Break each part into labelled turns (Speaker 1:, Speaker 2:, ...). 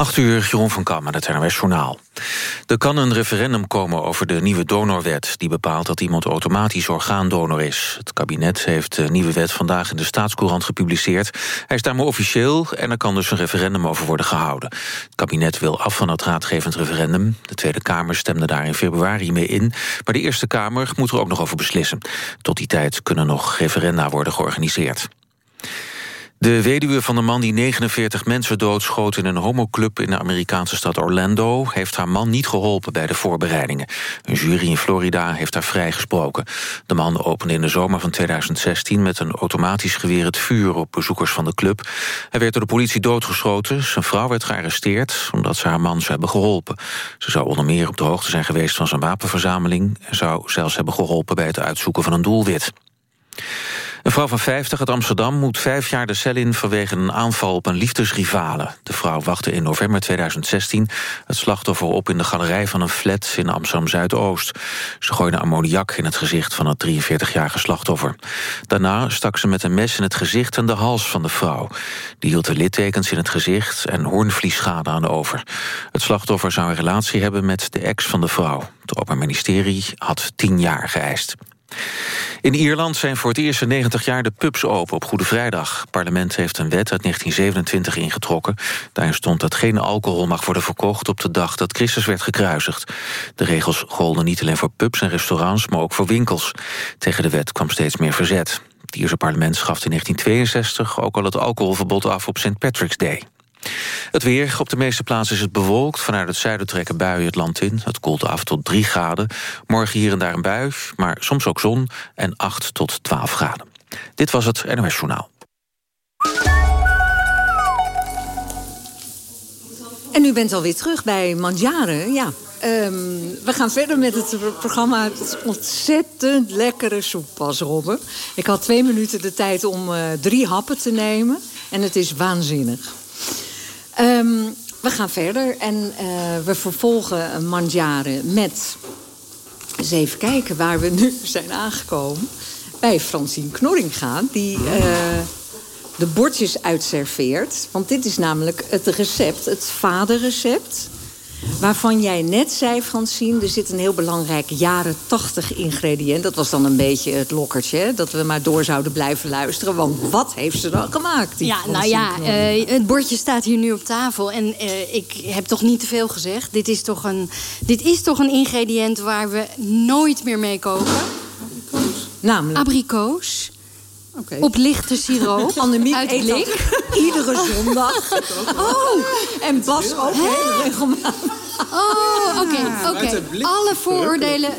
Speaker 1: 8 uur, Jeroen van Kam aan het NRS Journaal. Er kan een referendum komen over de nieuwe donorwet... die bepaalt dat iemand automatisch orgaandonor is. Het kabinet heeft de nieuwe wet vandaag in de Staatscourant gepubliceerd. Hij is daarmee officieel en er kan dus een referendum over worden gehouden. Het kabinet wil af van het raadgevend referendum. De Tweede Kamer stemde daar in februari mee in... maar de Eerste Kamer moet er ook nog over beslissen. Tot die tijd kunnen nog referenda worden georganiseerd. De weduwe van de man die 49 mensen doodschoot in een homoclub in de Amerikaanse stad Orlando heeft haar man niet geholpen bij de voorbereidingen. Een jury in Florida heeft haar vrijgesproken. De man opende in de zomer van 2016 met een automatisch geweer het vuur op bezoekers van de club. Hij werd door de politie doodgeschoten. Zijn vrouw werd gearresteerd omdat ze haar man zou hebben geholpen. Ze zou onder meer op de hoogte zijn geweest van zijn wapenverzameling en zou zelfs hebben geholpen bij het uitzoeken van een doelwit. Een vrouw van 50 uit Amsterdam moet vijf jaar de cel in... vanwege een aanval op een liefdesrivale. De vrouw wachtte in november 2016 het slachtoffer op... in de galerij van een flat in Amsterdam-Zuidoost. Ze gooide ammoniak in het gezicht van het 43-jarige slachtoffer. Daarna stak ze met een mes in het gezicht en de hals van de vrouw. Die hield de littekens in het gezicht en hoornvliesschade aan over. Het slachtoffer zou een relatie hebben met de ex van de vrouw. Het Openbaar Ministerie had tien jaar geëist. In Ierland zijn voor het eerst in 90 jaar de pubs open op Goede Vrijdag. Het parlement heeft een wet uit 1927 ingetrokken. Daarin stond dat geen alcohol mag worden verkocht op de dag dat Christus werd gekruisigd. De regels golden niet alleen voor pubs en restaurants, maar ook voor winkels. Tegen de wet kwam steeds meer verzet. Het Ierse parlement schafte in 1962 ook al het alcoholverbod af op St. Patrick's Day. Het weer. Op de meeste plaatsen is het bewolkt. Vanuit het zuiden trekken buien het land in. Het koelt af tot 3 graden. Morgen hier en daar een bui, maar soms ook zon. En 8 tot 12 graden. Dit was het NOS Journaal.
Speaker 2: En u bent alweer terug bij Mandjaren. Ja, Um, we gaan verder met het programma. Het is ontzettend lekkere soep, pas Robben. Ik had twee minuten de tijd om uh, drie happen te nemen. En het is waanzinnig. Um, we gaan verder en uh, we vervolgen Mandjaren met... Eens even kijken waar we nu zijn aangekomen. Bij Francine Knorringa, die uh, de bordjes uitserveert. Want dit is namelijk het recept, het vaderrecept Waarvan jij net zei, Francine, er zit een heel belangrijk jaren tachtig ingrediënt. Dat was dan een beetje het lokkertje, hè? dat we maar door zouden blijven luisteren. Want wat heeft ze dan gemaakt?
Speaker 3: Ja, nou ja, uh, het bordje staat hier nu op tafel. En uh, ik heb toch niet te veel gezegd. Dit is toch een, dit is toch een ingrediënt waar we nooit meer mee koken.
Speaker 2: Abrikoos. Namelijk?
Speaker 3: Abrikoos. Okay. Op lichte siroop.
Speaker 2: Annemiek uit blik. Iedere zondag. Oh, en Bas ook heel regelmatig.
Speaker 3: Oh, oké. Okay, oké. Alle vooroordelen.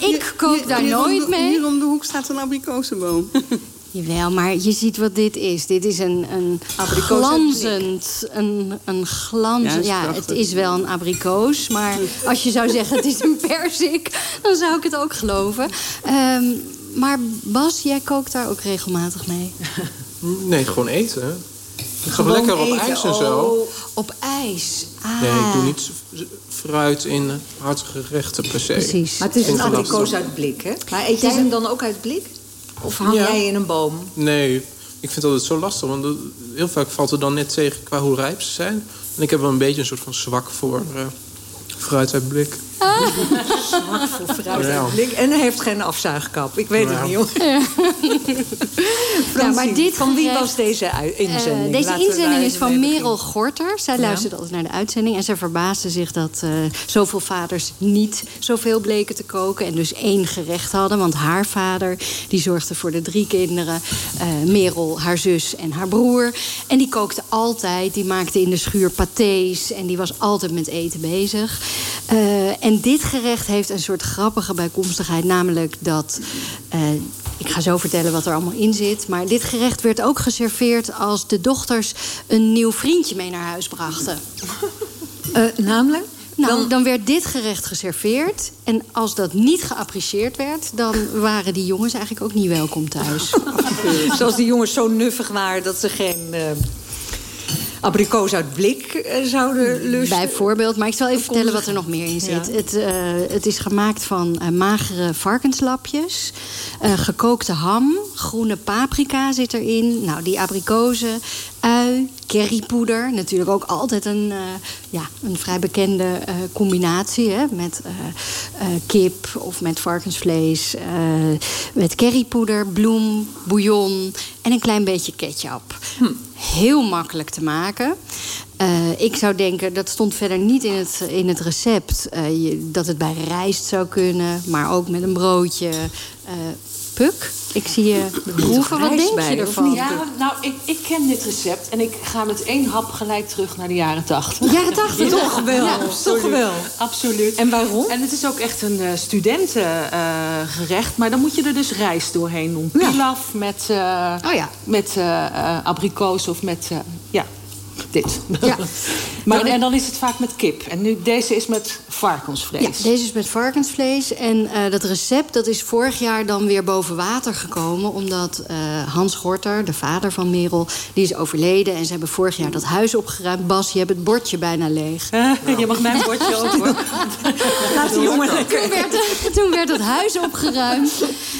Speaker 3: Uh, ik kook daar nooit mee.
Speaker 4: Hier om de hoek staat een abrikozenboom.
Speaker 3: Jawel, maar je ziet wat dit is. Dit is een, een glanzend... Een, een glanzend... Ja, ja, het is wel een abrikoos. Maar als je zou zeggen het is een persik... dan zou ik het ook geloven. Um, maar Bas, jij kookt daar ook regelmatig mee?
Speaker 5: Nee, gewoon eten. Ik ga lekker op ijs en zo. Oh,
Speaker 3: op ijs? Ah.
Speaker 5: Nee, ik doe niet fruit in hartige gerechten per se.
Speaker 2: Precies. Maar het is een abrikoos uit blik, hè? Maar eet jij hem dan ook uit blik? Of hang jij in een boom?
Speaker 5: Nee, ik vind het altijd zo lastig. Want heel vaak valt er dan net tegen qua hoe rijp ze zijn. En ik heb wel een beetje een soort van zwak voor uh, fruit uit blik.
Speaker 2: Zwak voor fruit En hij heeft geen afzuigkap. Ik weet het niet, hoor. Ja. maar dit van wie was deze inzending?
Speaker 3: Uh, deze inzending is van Merel Gorter. Zij luisterde altijd naar de uitzending. En zij verbaasde zich dat uh, zoveel vaders niet zoveel bleken te koken. En dus één gerecht hadden. Want haar vader die zorgde voor de drie kinderen. Uh, Merel, haar zus en haar broer. En die kookte altijd. Die maakte in de schuur pâtés. En die was altijd met eten bezig. en en dit gerecht heeft een soort grappige bijkomstigheid. Namelijk dat... Uh, ik ga zo vertellen wat er allemaal in zit. Maar dit gerecht werd ook geserveerd als de dochters een nieuw vriendje mee naar huis brachten.
Speaker 2: Uh, namelijk?
Speaker 3: Nou, dan... werd dit gerecht geserveerd. En als dat niet geapprecieerd werd... dan waren die jongens eigenlijk ook niet welkom thuis.
Speaker 2: Zoals die jongens zo nuffig waren dat ze geen... Uh abrikoos uit blik uh, zouden lusten.
Speaker 3: Bijvoorbeeld, maar ik zal even vertellen wat er nog meer in zit. Ja. Het, uh, het, is gemaakt van uh, magere varkenslapjes, gekookte ham, groene paprika zit erin. Nou, die abrikozen, ui, currypoeder. Natuurlijk ook altijd een, uh, ja, een vrij bekende uh, combinatie. Hè? Met uh, kip of met varkensvlees. met currypoeder, bloem, bouillon en een klein beetje ketchup. Hm. Heel makkelijk te maken. ik zou denken, dat stond verder niet in het, in het recept... Je, dat het bij rijst zou kunnen, maar ook met een broodje Puk, ik zie je proeven. Wat denk je ervan?
Speaker 6: Ja, nou, ik, ik ken dit recept en ik ga met één hap gelijk terug naar de jaren tachtig.
Speaker 3: Jaren tachtig?
Speaker 2: Toch wel, ja, toch wel.
Speaker 6: Absoluut.
Speaker 2: En waarom?
Speaker 6: En het is ook echt een uh, studentengerecht, uh, maar dan moet je er dus rijst doorheen doen. Pilaf met, uh, oh, ja. met abrikoos of met... ja, dit. Ja. maar, en dan is het vaak met kip. En nu, deze is met varkensvlees.
Speaker 3: Ja, deze is met varkensvlees. En uh, dat recept dat is vorig jaar dan weer boven water gekomen... omdat uh, Hans Gorter, de vader van Merel, die is overleden... en ze hebben vorig jaar dat huis opgeruimd. Bas, je hebt het bordje bijna leeg.
Speaker 6: Uh, je mag mijn bordje ook, hoor.
Speaker 2: Laat die jongen lekker.
Speaker 3: Toen werd, toen werd het huis opgeruimd.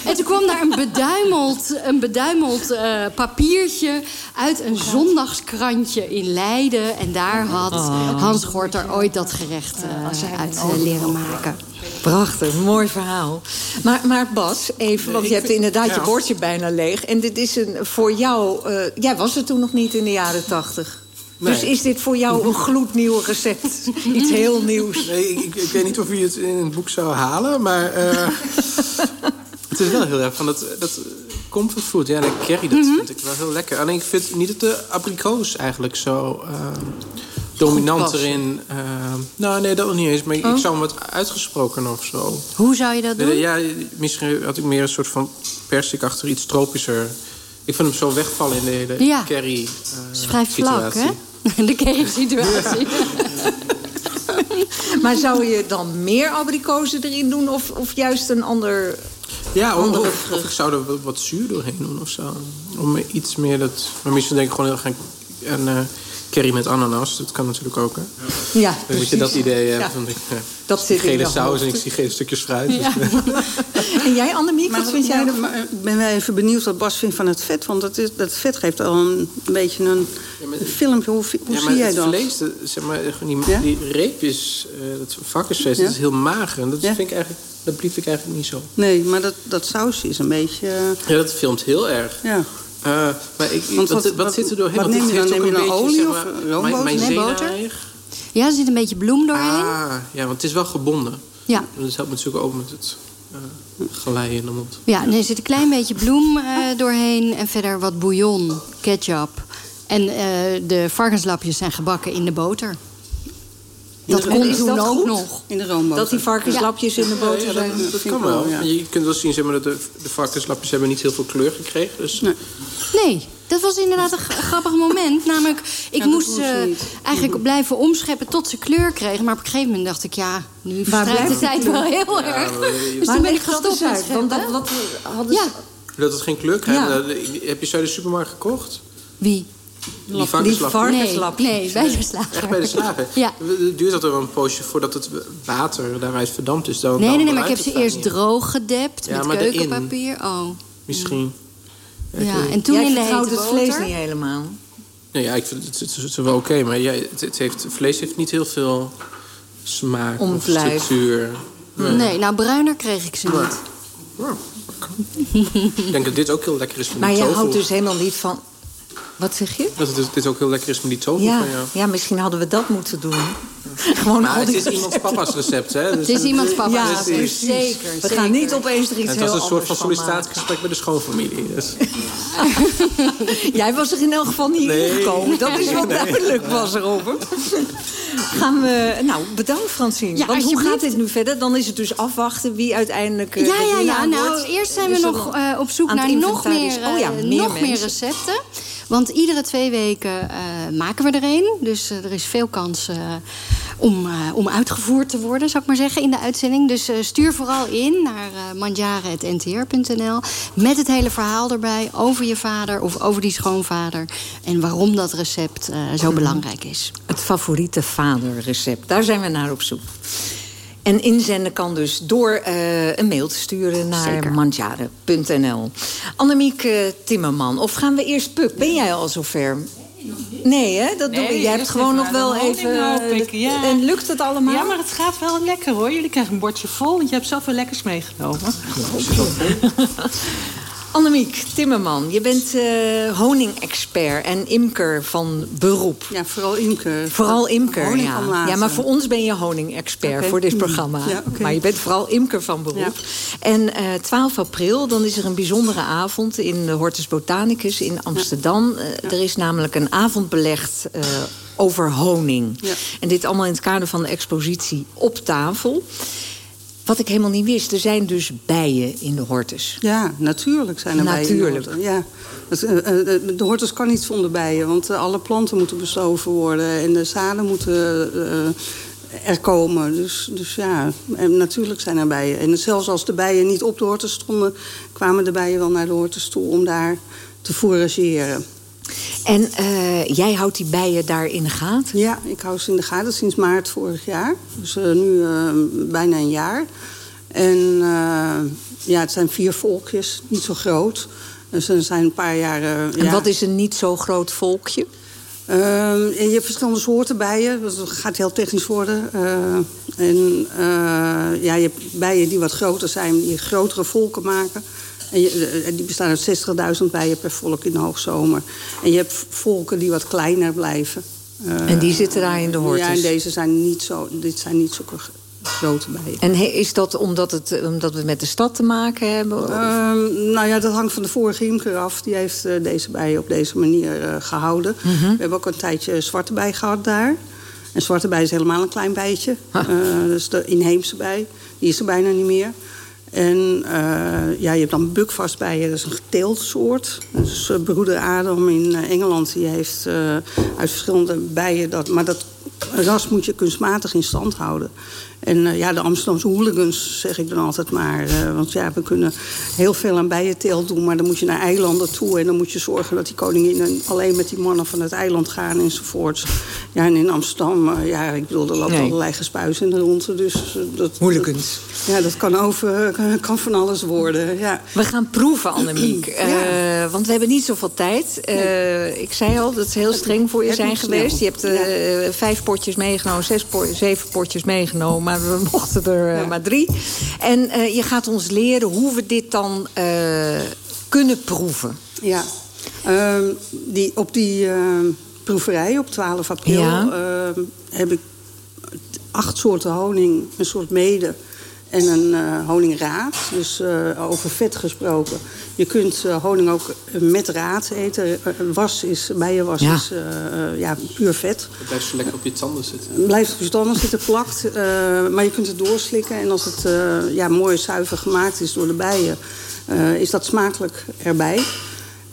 Speaker 3: En toen kwam daar een beduimeld, een beduimeld papiertje... uit een zondagskrantje in Leiden. En daar had oh. Hans Gorter ooit dat gerecht uh, uit uh, leren maken.
Speaker 2: Prachtig, mooi verhaal. Maar, maar Bas, even, want je hebt inderdaad je bordje bijna leeg. En dit is een, voor jou... Uh, jij was er toen nog niet in de jaren tachtig. Nee. Dus is dit voor jou een gloednieuw recept? Iets heel nieuws?
Speaker 5: Nee, ik, ik, weet niet of je het in het boek zou halen, maar... het is wel heel erg van dat... dat comfortfood, ja, de curry, dat mm vind ik wel heel lekker. Alleen ik vind niet dat de abrikoos eigenlijk zo uh, dominant erin... Uh, nou, nee, dat nog niet eens. Maar oh. ik zou hem wat uitgesproken of zo.
Speaker 3: Hoe zou je dat doen?
Speaker 5: Ja, misschien had ik meer een soort van persik achter iets tropischer. Ik vind hem zo wegvallen in de hele ja. curry uh,
Speaker 3: is vrij vlak, hè? De curry-situatie.
Speaker 2: maar zou je dan meer abrikozen erin doen of, of juist een ander
Speaker 5: ja, of, of, ik zou er wat zuur doorheen doen of zo. Om iets meer dat... Maar misschien denk ik gewoon heel een uh, curry met ananas. Dat kan natuurlijk ook, hè?
Speaker 2: Ja,
Speaker 5: Dan moet je dat idee hebben. Van, ja,
Speaker 2: dat zit
Speaker 5: gele saus en ik zie geen stukjes fruit. Ja. Dus,
Speaker 2: en jij, Annemiek, wat vind jij ervan?
Speaker 4: Ik ben wel even benieuwd wat Bas vindt van het vet. Want dat, is, dat vet geeft al een, beetje een, een filmpje. Hoe, hoe zie jij dat?
Speaker 5: vlees, zeg maar, die, die reepjes, uh, dat varkensvlees, dat is heel mager. En dat vind ik eigenlijk dat blief ik eigenlijk niet zo.
Speaker 4: Nee, maar dat, dat sausje is een beetje... Uh...
Speaker 5: Ja, dat filmt heel erg.
Speaker 4: Ja.
Speaker 5: Uh, maar ik, wat, wat, wat, zit er doorheen?
Speaker 4: Wat neem je dan? Neem je dan olie zeg
Speaker 5: maar, of roomboter? Mijn,
Speaker 3: nee, boter? Ja, er zit een beetje bloem doorheen.
Speaker 5: Ah, ja, want het is wel gebonden.
Speaker 3: Ja.
Speaker 5: Dat helpt natuurlijk ook met het uh, geleien in de mond.
Speaker 3: Ja, nee, er zit een klein beetje bloem uh, doorheen. En verder wat bouillon, ketchup. En de varkenslapjes zijn gebakken in de boter. Dat komt toen ook nog.
Speaker 4: In de roomboter.
Speaker 2: Dat die varkenslapjes in de boter
Speaker 5: ja,
Speaker 2: zijn.
Speaker 5: dat, dat, kan wel. Ja. Je kunt wel zien zeg maar, dat de, de varkenslapjes hebben niet heel veel kleur gekregen. Dus...
Speaker 3: Nee. nee. Dat was inderdaad een grappig moment. Namelijk, ik moest ze eigenlijk blijven omscheppen tot ze kleur kregen. Maar op een gegeven moment dacht ik, ja, nu verstrijkt de tijd wel heel erg. Dus
Speaker 2: toen ben ik gestopt met scheppen. Want dat, wat hadden.
Speaker 5: Dat het geen kleur krijgt. Heb je zo de supermarkt gekocht?
Speaker 3: Wie?
Speaker 5: Die varkenslap?
Speaker 3: Nee, nee, bij de slager.
Speaker 5: Echt bij de slager?
Speaker 3: ja.
Speaker 5: Duurt dat er een poosje voordat het water daaruit verdampt is? Dan,
Speaker 3: nee,
Speaker 5: nee,
Speaker 3: nee, maar ik heb ze eerst droog gedept ja, met keukenpapier. Oh.
Speaker 5: Misschien.
Speaker 3: Ja, en toen
Speaker 2: Jij
Speaker 3: in de hete
Speaker 2: het vlees niet helemaal?
Speaker 5: Nee, ja, ik vind het, het, het wel oké. Okay, maar jij, het, het, heeft, vlees heeft niet heel veel smaak of structuur.
Speaker 3: Nee. nee. nou bruiner kreeg ik ze niet.
Speaker 5: Ja. ik denk dat dit ook heel lekker is van
Speaker 2: Maar
Speaker 5: je
Speaker 2: houdt dus helemaal niet van wat zeg je?
Speaker 5: Dat het dit ook heel lekker is met die tofu
Speaker 2: ja,
Speaker 5: van jou.
Speaker 2: Ja, misschien hadden we dat moeten doen. Gewoon
Speaker 5: maar het is iemands papa's recept, hè?
Speaker 3: Dus het is iemands papa's
Speaker 2: ja,
Speaker 3: recept.
Speaker 2: Precies. Zeker, We gaan niet opeens er iets
Speaker 5: Het
Speaker 2: was
Speaker 5: een soort van sollicitatiegesprek met de schoonfamilie. Dus.
Speaker 2: Jij was er in elk geval niet nee. ingekomen. Dat is wel nee. duidelijk, was er Gaan we... Nou, bedankt Francine. Ja, Want hoe gaat dit nu verder? Dan is het dus afwachten wie uiteindelijk...
Speaker 3: Uh, ja, ja, ja. Nou, eerst zijn we nog uh, op zoek naar nog meer, uh, oh, ja, meer nog meer recepten. Want iedere twee weken maken we er een. Dus er is veel kans om, om uitgevoerd te worden, zou ik maar zeggen, in de uitzending. Dus stuur vooral in naar mandjaren.ntr.nl met het hele verhaal erbij over je vader of over die schoonvader. En waarom dat recept zo belangrijk is.
Speaker 2: Het favoriete vaderrecept, daar zijn we naar op zoek. En inzenden kan dus door uh, een mail te sturen naar mandjaren.nl. Annemiek uh, Timmerman, of gaan we eerst Puk? Ben jij al zover? Nee, hè? Dat doe, jij hebt gewoon nog wel even...
Speaker 6: ja.
Speaker 2: En lukt het allemaal?
Speaker 6: Ja, maar het gaat wel lekker, hoor. Jullie krijgen een bordje vol, want je hebt zoveel lekkers meegenomen.
Speaker 2: Annemiek Timmerman, je bent uh, honingexpert en imker van beroep.
Speaker 4: Ja, vooral imker.
Speaker 2: Vooral imker, ja. Ja, maar voor ons ben je honingexpert voor dit programma. Ja, Maar je bent vooral imker van beroep. En uh, eh, 12 april, dan is er een bijzondere avond in de Hortus Botanicus in Amsterdam. Uh, er is namelijk een avond belegd over honing. En dit allemaal in het kader van de expositie Op Tafel. Wat ik helemaal niet wist, er zijn dus bijen in de hortus.
Speaker 4: Ja, natuurlijk zijn er
Speaker 2: natuurlijk.
Speaker 4: bijen Ja. Eh, eh, de hortus kan niet zonder bijen, want eh, alle planten moeten bestoven worden... en de zaden moeten er komen. Dus, dus ja, en natuurlijk zijn er bijen. En zelfs als de bijen niet op de hortus stonden... kwamen de bijen wel naar de hortus toe om daar te fourageren.
Speaker 2: En uh, jij houdt die bijen daar in de gaten?
Speaker 4: Ja, ik hou ze in de gaten sinds maart vorig jaar. Dus uh, nu uh, bijna een jaar. En ja, het zijn vier volkjes, niet zo groot. Dus er zijn een paar jaar...
Speaker 2: en wat is een niet zo groot volkje?
Speaker 4: Ehm, je hebt verschillende soorten bijen. Dat gaat heel technisch worden. en ja, je hebt bijen die wat groter zijn, die grotere volken maken. En die bestaan uit 60.000 bijen per volk in de hoogzomer. En je hebt volken die wat kleiner blijven.
Speaker 2: en die zitten daar in de hortus?
Speaker 4: Ja, en deze zijn niet zo, dit zijn niet zulke grote bijen.
Speaker 2: En is dat omdat, het, omdat we met de stad te maken hebben?
Speaker 4: Um, nou ja, dat hangt van de vorige imker af. Die heeft uh, deze bijen op deze manier gehouden. -hmm. We hebben ook een tijdje zwarte bij gehad daar. En zwarte bij is helemaal een klein bijtje. Dat is de inheemse bij. Die is er bijna niet meer. En uh, ja, je hebt dan bukvastbijen, dat is een geteeltsoort. Dus uh, broeder Adam in uh, Engeland die heeft uit verschillende bijen dat... maar dat ras moet je kunstmatig in stand houden. En uh, ja, de Amsterdamse hooligans zeg ik dan altijd maar. Uh, want ja, we kunnen heel veel aan bijenteelt doen... maar dan moet je naar eilanden toe... en dan moet je zorgen dat die koninginnen alleen met die mannen van het eiland gaan enzovoorts. Ja, en in Amsterdam, uh, ja, ik bedoel, er loopt nee. allerlei gespuis in de ronde. Dus, dat,
Speaker 2: hooligans.
Speaker 4: ja, dat kan, over, kan van alles worden, ja.
Speaker 2: We gaan proeven, Annemiek. ja. want we hebben niet zoveel tijd. Nee. Ik zei al, dat is heel streng voor je zijn geweest. Je hebt ja. vijf potjes meegenomen, zes zeven potjes meegenomen maar we mochten er uh, maar drie. En uh, je gaat ons leren hoe we dit dan uh, kunnen proeven.
Speaker 4: Ja, ehm, die, op die ehm, proeverij op 12 april ja. Ehm, heb ik acht soorten honing, een soort mede en een uh, honingraad. Dus uh, over vet gesproken. Je kunt uh, honing ook met raad eten. was is, bijenwas ja. is ja, puur vet.
Speaker 5: Het blijft zo lekker op je tanden zitten.
Speaker 4: Het blijft op je tanden zitten, plakt. maar je kunt het doorslikken. En als het ja, mooi zuiver gemaakt is door de bijen... is dat smakelijk erbij.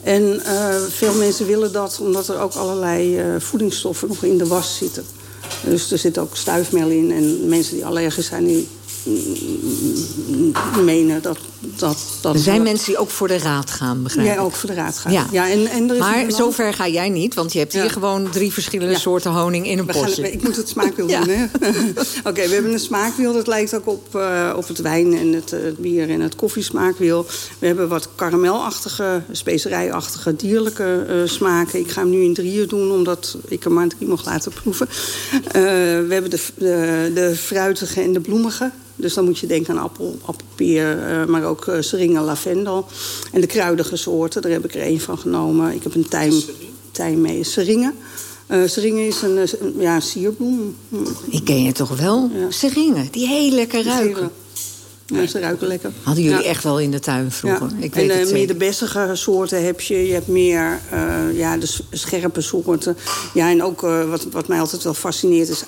Speaker 4: En veel mensen willen dat omdat er ook allerlei voedingsstoffen nog in de was zitten. Dus er zit ook stuifmeel in. En mensen die allergisch zijn, die menen dat... dat, dat
Speaker 2: er zijn mensen die ook voor de raad gaan, begrijp
Speaker 4: ik? Ja, ook voor de raad gaan. Ja. ja en, en
Speaker 2: er is maar zover ga jij niet, want je hebt hier gewoon drie verschillende ja. soorten honing in een we potje.
Speaker 4: Gaan, ik moet het smaakwiel doen, hè? Oké, okay, we hebben een smaakwiel, dat lijkt ook op, uh, op het wijn en het, uh, het, bier en het koffiesmaakwiel. We hebben wat karamelachtige, specerijachtige, dierlijke uh, smaken. Ik ga hem nu in drieën doen, omdat ik hem maar drie mocht laten proeven. we hebben de, de, de fruitige en de bloemige. Dus dan moet je denken aan appel, appelpeer, maar ook uh, seringen, lavendel. En de kruidige soorten, daar heb ik er één van genomen. Ik heb een tijm, tijm mee, seringen. Uh, seringen is een, een ja, sierbloem.
Speaker 2: Ik ken je toch wel? Ja. Seringen, die heel lekker ruiken.
Speaker 4: Ja, ze ruiken lekker.
Speaker 2: Hadden jullie echt wel in de tuin vroeger?
Speaker 4: Ik weet en uh, meer de bessige soorten heb je. Je hebt meer uh, ja, de scherpe soorten. Ja, en ook uh, wat, wat mij altijd wel fascineert is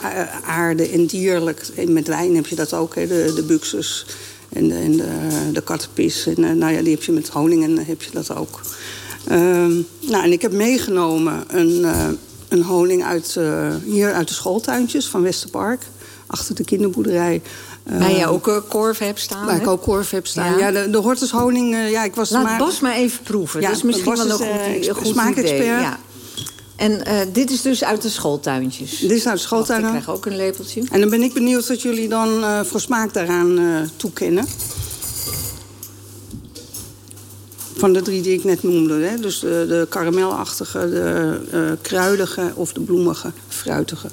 Speaker 4: aarde en dierlijk. En met wijn heb je dat ook, hè, de, de buxus en de, en de, de kattenpis. En nou ja, die heb je met honing en heb je dat ook. Ehm, nou, en ik heb meegenomen een, een honing uit, hier uit de schooltuintjes van Westerpark. Achter de kinderboerderij.
Speaker 2: Waar jij ook korf hebt staan.
Speaker 4: Waar ik ook korf heb staan. Ja, de, de hortushoning. ja, ik was
Speaker 2: Laat
Speaker 4: maar...
Speaker 2: Bas maar even proeven. Ja, dat is misschien wel een goed, goed idee. Ja. En uh, dit is dus uit de schooltuintjes?
Speaker 4: Dit is uit de schooltuinen.
Speaker 2: ik krijg ook een lepeltje.
Speaker 4: En dan ben ik benieuwd wat jullie dan uh, voor smaak daaraan uh, toekennen. Van de drie die ik net noemde. Hè? Dus de, de karamelachtige, de kruidige of de bloemige, fruitige.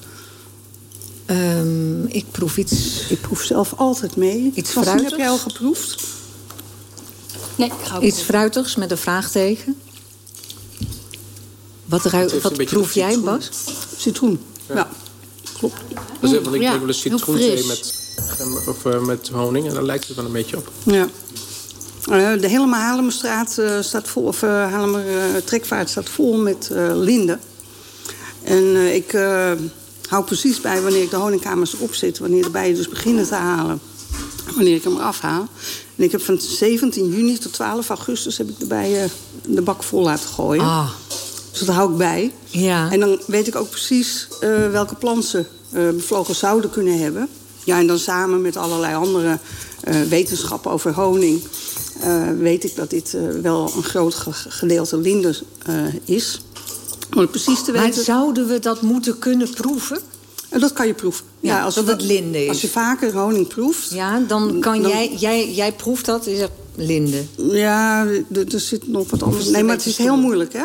Speaker 2: Um, ik proef iets...
Speaker 4: Ik proef zelf altijd mee.
Speaker 2: Iets fruitigs?
Speaker 4: heb jij al geproefd?
Speaker 3: Nee, ik ga ook
Speaker 2: Iets fruitigs met een vraagteken? Wat, ruik, wat proef jij, Bas?
Speaker 4: Citroen. Ja. ja.
Speaker 5: Klopt. Dat want ik ja, wel eens citroenthee met, of, uh, met honing. En daar lijkt het wel een beetje op.
Speaker 4: Ja. Uh, de hele Haarlemmerstraat uh, staat vol, of Haarlemmer Trekvaart staat vol met linden. En ik hou precies bij wanneer ik de honingkamers opzet. Wanneer de bijen dus beginnen te halen. Wanneer ik hem eraf haal. En ik heb van 17 juni tot 12 augustus heb ik de bijen de bak vol laten gooien.
Speaker 2: Ah.
Speaker 4: Dus dat hou ik bij.
Speaker 2: Ja.
Speaker 4: En dan weet ik ook precies uh, welke planten ze uh, bevlogen zouden kunnen hebben. Ja, en dan samen met allerlei andere uh, wetenschappen over honing... weet ik dat dit wel een groot gedeelte linde is.
Speaker 2: Om precies te weten... Maar zouden we dat moeten kunnen proeven?
Speaker 4: Dat kan je proeven.
Speaker 2: Ja, ja als dat het linde is.
Speaker 4: Als je vaker honing proeft...
Speaker 2: Ja, dan kan jij... Jij, jij proeft dat, is dat linde.
Speaker 4: Ja, er zit nog wat anders. Nee, maar het is heel moeilijk, hè?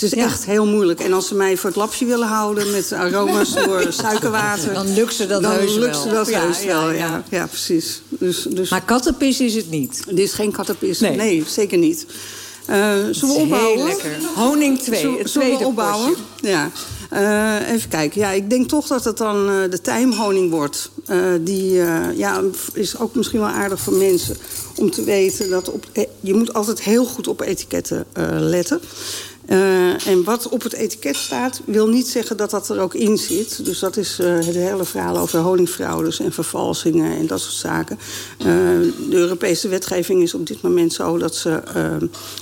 Speaker 4: Het is echt heel moeilijk. En als ze mij voor het lapje willen houden met aroma's door suikerwater...
Speaker 2: Dan lukt ze dat
Speaker 4: dan
Speaker 2: heus
Speaker 4: lukt
Speaker 2: wel.
Speaker 4: ze dat ja, heus wel, ja. ja. precies. Dus, dus...
Speaker 2: Maar kattenpis is het niet?
Speaker 4: Dit is geen kattenpis. Nee, nee zeker niet. Uh, zullen we opbouwen?
Speaker 2: Heel lekker. Honing 2, het tweede
Speaker 4: we opbouwen? Ja. Uh, even kijken. Ja, ik denk toch dat het dan uh, de tijmhoning wordt. Uh, die ja, is ook misschien wel aardig voor mensen. Om te weten dat op, je moet altijd heel goed op etiketten letten. Uh, en wat op het etiket staat, wil niet zeggen dat dat er ook in zit. Dus dat is uh, het hele verhaal over honingfraudes en vervalsingen en dat soort zaken. Uh, de Europese wetgeving is op dit moment zo dat ze,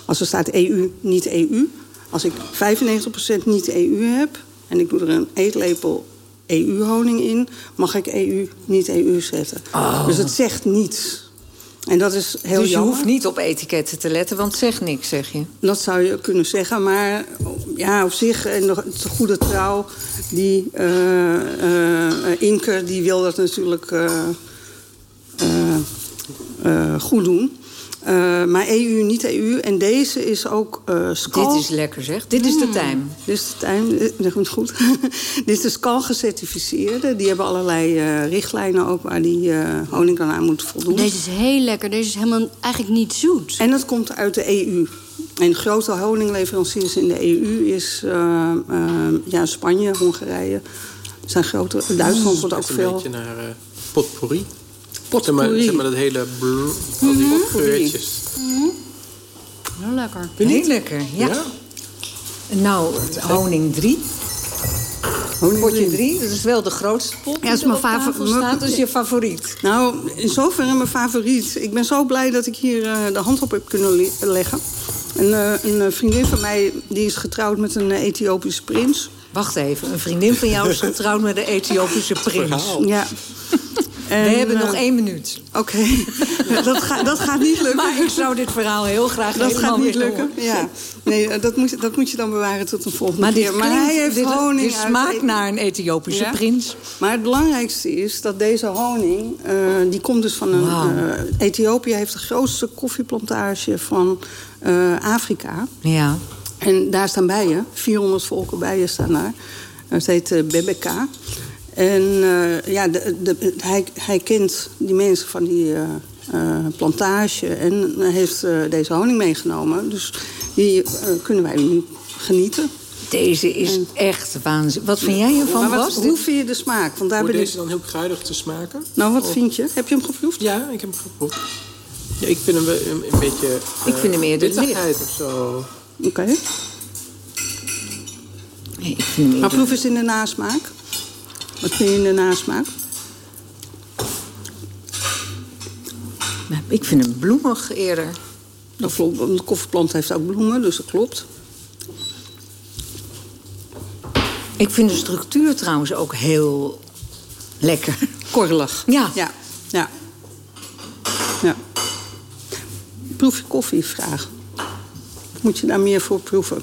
Speaker 4: als er staat EU, niet EU. Als ik 95% niet EU heb en ik doe er een eetlepel EU-honing in, mag ik EU, niet EU zetten.
Speaker 2: Oh.
Speaker 4: Dus het zegt niets. En dat is heel
Speaker 2: dus je
Speaker 4: jammer.
Speaker 2: hoeft niet op etiketten te letten, want het zegt niks, zeg je?
Speaker 4: Dat zou je kunnen zeggen, maar ja, op zich, en de goede trouw, die uh, uh, Inker, die wil dat natuurlijk uh, goed doen. Uh, maar EU, niet EU. En deze is ook uh, skal...
Speaker 2: Dit is lekker zeg. Dit is de tijm.
Speaker 4: Dit is de tijm, dat komt goed. Dit is de skal gecertificeerde. Die hebben allerlei uh, richtlijnen ook waar die honing dan aan moet voldoen.
Speaker 3: Deze is heel lekker. Deze is helemaal eigenlijk niet zoet.
Speaker 4: En dat komt uit de EU. En grote honingleveranciers in de EU is ja, Spanje, Hongarije. Zijn grote, Duitsland wordt ook veel.
Speaker 5: Een beetje naar potpourri.
Speaker 4: Potpourri.
Speaker 5: Zeg maar, zeg maar dat hele al die mm geurtjes.
Speaker 3: Mm Heel lekker.
Speaker 2: Heel lekker, ja. ja. Nou, honing 3. Potje 3, dat is wel de grootste pot.
Speaker 4: Ja, dat is mijn favoriet.
Speaker 2: Dat is je favoriet.
Speaker 4: Nou, in zoverre mijn favoriet. Ik ben zo blij dat ik hier uh, de hand op heb kunnen leggen. En, uh, een vriendin van mij die is getrouwd met een Ethiopische prins.
Speaker 2: Wacht even, een vriendin van jou is getrouwd met een Ethiopische prins.
Speaker 4: Ja.
Speaker 2: En, We hebben nog één minuut.
Speaker 4: Oké, okay. dat, ga, dat gaat niet lukken.
Speaker 2: Maar ik zou dit verhaal heel graag
Speaker 4: Dat gaat niet lukken. Ja. Nee, dat moet, dat moet je dan bewaren tot een volgende
Speaker 2: maar
Speaker 4: keer.
Speaker 2: Maar hij heeft dit, honing dit smaakt naar een Ethiopische
Speaker 4: ja?
Speaker 2: prins.
Speaker 4: Maar het belangrijkste is dat deze honing... Uh, die komt dus van een... Wow. Uh, Ethiopië heeft de grootste koffieplantage van uh, Afrika.
Speaker 2: Ja.
Speaker 4: En daar staan bijen. 400 volken bijen staan daar. Dat heet Bebeka. En uh, ja, de, de, hij, hij kent die mensen van die uh, uh, plantage en heeft deze honing meegenomen. Dus die kunnen wij nu genieten.
Speaker 2: Deze is en... echt waanzinnig. Wat vind jij ervan,
Speaker 4: Bas? Hoe vind je de smaak?
Speaker 5: Want daar Wordt deze dan heel kruidig te smaken?
Speaker 4: Nou, wat of... vind je? Heb je hem geproefd?
Speaker 5: Ja, ik heb hem geproefd. Ja, ik vind hem een, een beetje...
Speaker 2: ik vind hem eerder
Speaker 5: licht. of zo.
Speaker 4: Oké. Okay.
Speaker 2: Nee,
Speaker 4: maar proef eens in de nasmaak. Wat vind je in de nasmaak?
Speaker 2: Ik vind hem bloemig eerder.
Speaker 4: De koffieplant heeft ook bloemen, dus dat klopt.
Speaker 2: Ik vind de structuur trouwens ook heel lekker.
Speaker 4: Korrelig.
Speaker 2: Ja.
Speaker 4: Ja, ja. ja. Proef je koffie, vraag. Moet je daar meer voor proeven?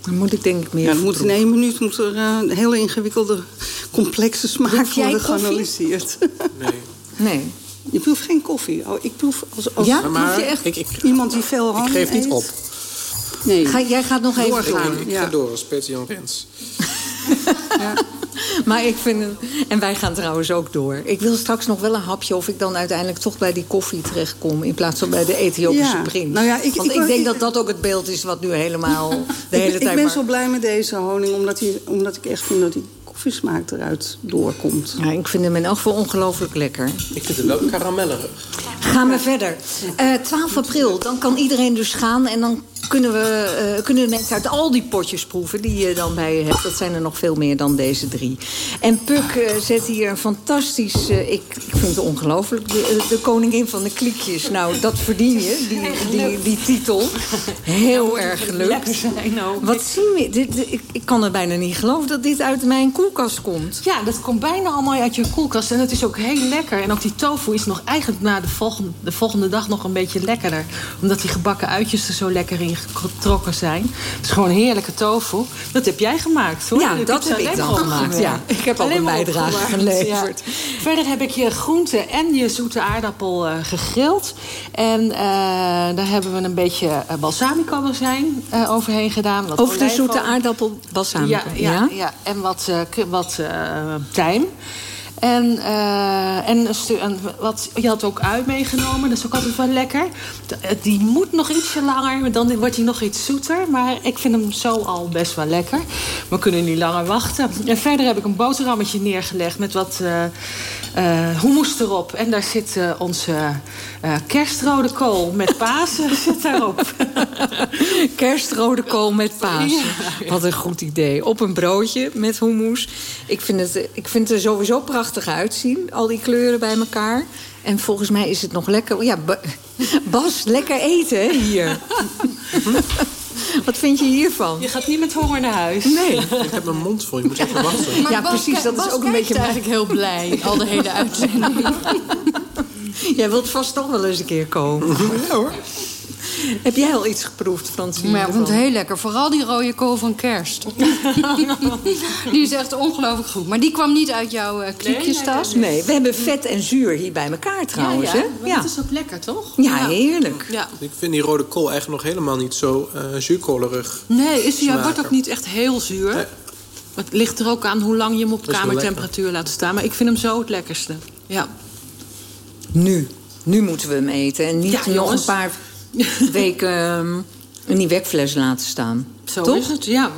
Speaker 2: Dan moet ik denk ik meer
Speaker 4: ja, moet In één minuut moet er uh, een hele ingewikkelde, complexe smaak worden geanalyseerd.
Speaker 5: Nee.
Speaker 2: Nee.
Speaker 4: Je proeft geen koffie. Oh, ik proef als, als
Speaker 2: ja, maar, je echt
Speaker 5: ik, ik,
Speaker 4: iemand die veel ham
Speaker 5: Ik geef niet
Speaker 4: eet.
Speaker 5: op.
Speaker 2: Nee. Ga, jij gaat nog even
Speaker 5: doorgaan.
Speaker 2: door.
Speaker 5: Ik ga door als Peter Jan Rens.
Speaker 2: ja. Maar ik vind het... En wij gaan trouwens ook door. Ik wil straks nog wel een hapje... of ik dan uiteindelijk toch bij die koffie terechtkom... in plaats van bij de Ethiopische
Speaker 4: Ja.
Speaker 2: prins.
Speaker 4: Nou ja, ik-
Speaker 2: Want
Speaker 4: ik-
Speaker 2: ik, denk
Speaker 4: ik-
Speaker 2: dat dat ook het beeld is... wat nu helemaal de hele
Speaker 4: ik,
Speaker 2: tijd...
Speaker 4: ik ben
Speaker 2: maar-
Speaker 4: zo blij met deze honing, omdat, omdat ik echt vind dat die koffiesmaak eruit doorkomt.
Speaker 2: Ja, ik vind hem in elk geval ongelooflijk lekker.
Speaker 5: Ik vind het wel karamellerig.
Speaker 2: Gaan we verder. Eh 12 april, dan kan iedereen dus gaan... en dan kunnen, we, eh, kunnen mensen uit al die potjes proeven... die je dan bij je hebt. Dat zijn er nog veel meer dan deze drie. En Puk eh, zet hier een fantastisch... eh, ik, ik vind het ongelooflijk. De, de koningin van de kliekjes. Nou, dat verdien je, die, die, die titel. Heel erg
Speaker 6: ook.
Speaker 2: Wat zien we? Dit, dit- ik, ik kan er bijna niet geloven dat dit uit mijn koelkast komt.
Speaker 6: Ja, dat komt bijna allemaal uit je koelkast. En het is ook heel lekker. En ook die tofu is nog eigenlijk na de volgende, de volgende dag nog een beetje lekkerder. Omdat die gebakken uitjes er zo lekker in getrokken zijn. Het is gewoon heerlijke tofu. Dat heb jij gemaakt, hoor.
Speaker 2: Ja, dat heb ik dan
Speaker 6: maar
Speaker 2: gemaakt, ja. Ik heb ook
Speaker 6: Alleen
Speaker 2: een
Speaker 6: maar
Speaker 2: bijdrage geleverd.
Speaker 6: ja. Verder heb ik je groente en je zoete aardappel eh, gegrild. En eh, daar hebben we een beetje uh, eh, overheen gedaan. Wat
Speaker 2: Over de zoete aardappel balsamico.
Speaker 6: Ja, ja, ja? en wat, wat tijm. En, eh, en wat, je had ook ui meegenomen, dat is ook altijd wel lekker. Eh, Die moet nog ietsje langer, dan wordt hij nog iets zoeter. Maar ik vind hem zo al best wel lekker. We kunnen niet langer wachten. En verder heb ik een boterhammetje neergelegd met wat eh eh, hummus erop. En daar zit eh, onze eh, kerstrode kool met Pasen zit daarop.
Speaker 2: Kerstrode kool met Pasen. Wat een goed idee. Op een broodje met hummus. Ik vind, het, ik vind het er sowieso prachtig uitzien. Al die kleuren bij elkaar. En volgens mij is het nog lekker. Ja, Ba- Bas, lekker eten hè, hier. Wat vind je hiervan?
Speaker 6: Je gaat niet met honger naar huis.
Speaker 2: Nee.
Speaker 5: Ik heb mijn mond vol, je moet even wachten.
Speaker 3: Maar
Speaker 2: Ja,
Speaker 3: Bas
Speaker 2: precies, dat is ook een beetje-
Speaker 3: eigenlijk heel blij, al de hele uitzending.
Speaker 2: Jij wilt vast toch wel eens een keer komen.
Speaker 5: Ja hoor.
Speaker 2: Heb jij al iets geproefd, Francine?
Speaker 3: Maar ja, ik vond het heel lekker. Vooral die rode kool van kerst. die is echt ongelooflijk goed. Maar die kwam niet uit jouw uh, kliekjestas.
Speaker 2: Nee, we hebben vet en zuur hier bij elkaar trouwens.
Speaker 6: ja,
Speaker 2: hè?
Speaker 6: maar
Speaker 2: Ja.
Speaker 6: dat is ook lekker, toch?
Speaker 2: ja, heerlijk.
Speaker 6: Ja.
Speaker 5: Ik vind die rode kool eigenlijk nog helemaal niet zo eh zuurkolerig.
Speaker 6: Nee, is die, wordt ook niet echt heel zuur.
Speaker 5: Nee.
Speaker 6: Het ligt er ook aan hoe lang je hem op kamertemperatuur laat staan. Maar ik vind hem zo het lekkerste. Ja.
Speaker 2: Nu. Nu moeten we hem eten. En niet
Speaker 6: Ja,
Speaker 2: nog
Speaker 6: jongens.
Speaker 2: een paar weken ehm, in die wekfles laten staan.
Speaker 6: Zo
Speaker 2: Toch?
Speaker 6: is het, ja.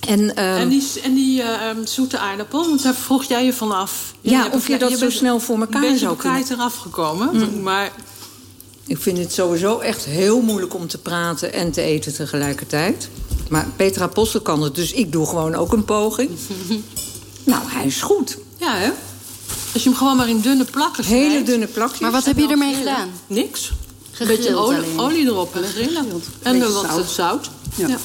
Speaker 2: En, ehm,
Speaker 6: En die, en die eh, ehm, zoete aardappel, want daar vroeg jij je vanaf.
Speaker 2: Ja,
Speaker 6: hebt
Speaker 2: of je dat zo
Speaker 6: bent
Speaker 2: snel voor elkaar
Speaker 6: een beetje
Speaker 2: zou
Speaker 6: op elkaar eraf gekomen. Maar
Speaker 2: ik vind het sowieso echt heel moeilijk om te praten en te eten tegelijkertijd. Maar Petra Possel kan het, dus ik doe gewoon ook een poging. nou, hij is goed.
Speaker 6: ja, hè? Als je hem gewoon maar in dunne plakken snijdt.
Speaker 2: Hele dunne plakjes.
Speaker 3: Maar wat heb je ermee gedaan?
Speaker 6: Niks. Een beetje olie, olie erop en grillen. En dan wat
Speaker 4: zout.
Speaker 6: zout.
Speaker 4: Ja.
Speaker 6: Ja.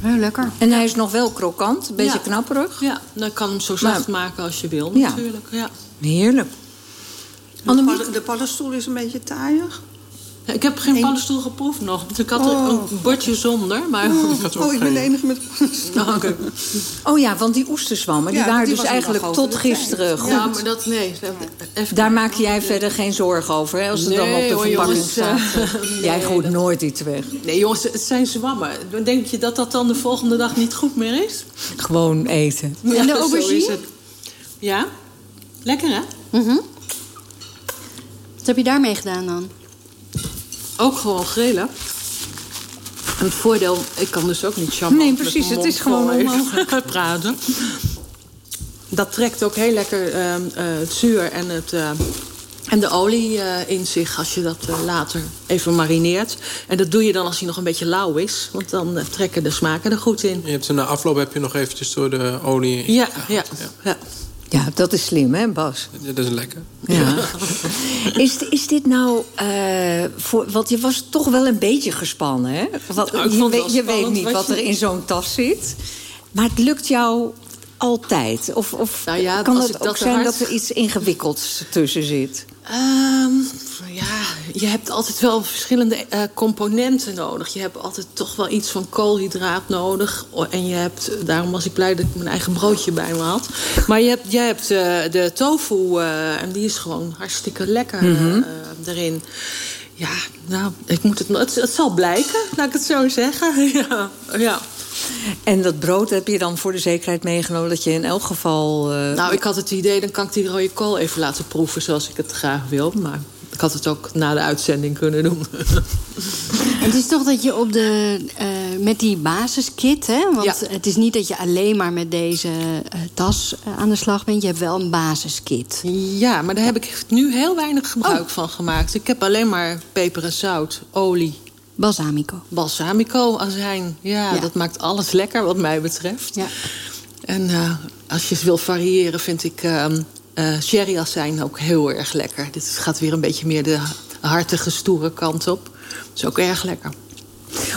Speaker 3: Heel lekker.
Speaker 2: En hij is nog wel krokant, een beetje
Speaker 6: Ja.
Speaker 2: knapperig.
Speaker 6: Ja, dan kan hem zo zacht
Speaker 2: Maar-
Speaker 6: maken als je wil
Speaker 2: Ja.
Speaker 6: natuurlijk. Ja.
Speaker 2: Heerlijk.
Speaker 4: De, de paddenstoel is een beetje taaiig.
Speaker 6: Ja, Ik heb geen
Speaker 4: Eén-
Speaker 6: paddenstoel geproefd nog. Dus ik had
Speaker 4: Oh.
Speaker 6: een bordje zonder. Maar...
Speaker 5: had ook
Speaker 4: Oh, ik ben de enige met paddenstoel.
Speaker 6: Oh, oké.
Speaker 2: Oh ja, want die oesterzwammen, die
Speaker 4: Ja,
Speaker 2: waren
Speaker 4: die
Speaker 2: dus
Speaker 4: was
Speaker 2: eigenlijk tot gisteren goed.
Speaker 6: Ja, maar dat nee. Even
Speaker 2: Daar maak jij verder geen zorgen over, hè, als het dan op
Speaker 6: Nee,
Speaker 2: de verpakking
Speaker 6: jongens,
Speaker 2: staat. Jij
Speaker 6: nee,
Speaker 2: gooit
Speaker 6: dat-
Speaker 2: nooit iets weg.
Speaker 6: Nee, jongens, het zijn zwammen. Denk je dat dat dan de volgende dag niet goed meer is?
Speaker 2: Gewoon eten.
Speaker 3: En de
Speaker 6: Ja, zo
Speaker 3: aubergine?
Speaker 6: is het. Ja? Lekker, hè?
Speaker 3: Mhm. Wat heb je daarmee gedaan dan?
Speaker 6: Ook gewoon grillen. En het voordeel, ik kan dus ook niet charmant
Speaker 2: Nee, precies, het is gewoon onmogelijk.
Speaker 6: praten. Dat trekt ook heel lekker ehm, eh, het zuur en, het, eh, en de olie eh, in zich... als je dat eh, later even marineert. En dat doe je dan als hij nog een beetje lauw is. Want dan eh, trekken de smaken er goed in.
Speaker 5: Je hebt, na afloop heb je nog eventjes door de olie...
Speaker 6: Ja, ja, ja.
Speaker 2: Ja, dat is slim, hè, Bas?
Speaker 5: Ja, dat is lekker.
Speaker 2: Ja. is, is dit nou... Uh, voor, want je was toch wel een beetje gespannen, hè? Wat, nou, je, weet, je weet niet wat er in zo'n tas zit. Maar het lukt jou altijd? Of, of nou ja, kan het ook zijn dat er iets ingewikkelds tussen zit?
Speaker 6: Um, ja, je hebt altijd wel verschillende uh, componenten nodig. Je hebt altijd toch wel iets van koolhydraat nodig. En je hebt, daarom was ik blij dat ik mijn eigen broodje bij me had. Maar je hebt, jij hebt uh, de tofu uh, en die is gewoon hartstikke lekker mm -hmm. erin. Ja, nou, ik moet het, het, het zal blijken, laat ik het zo zeggen. ja, ja.
Speaker 2: En dat brood heb je dan voor de zekerheid meegenomen... dat je in elk geval... Uh...
Speaker 6: Nou, ik had het idee, dan kan ik die rode kool even laten proeven... zoals ik het graag wil, maar... Ik had het ook na de uitzending kunnen doen.
Speaker 3: het is toch dat je op de, uh, met die basiskit... Hè? want ja. het is niet dat je alleen maar met deze uh, tas aan de slag bent. Je hebt wel een basiskit.
Speaker 6: Ja, maar daar heb ik nu heel weinig gebruik oh. van gemaakt. Ik heb alleen maar peper en zout, olie
Speaker 3: Balsamico.
Speaker 6: Balsamico azijn. Ja, ja, dat maakt alles lekker wat mij betreft. Ja. En uh, als je wil variëren vind ik uh, uh, sherry azijn ook heel erg lekker. Dit gaat weer een beetje meer de hartige, stoere kant op. Dat is ook erg lekker.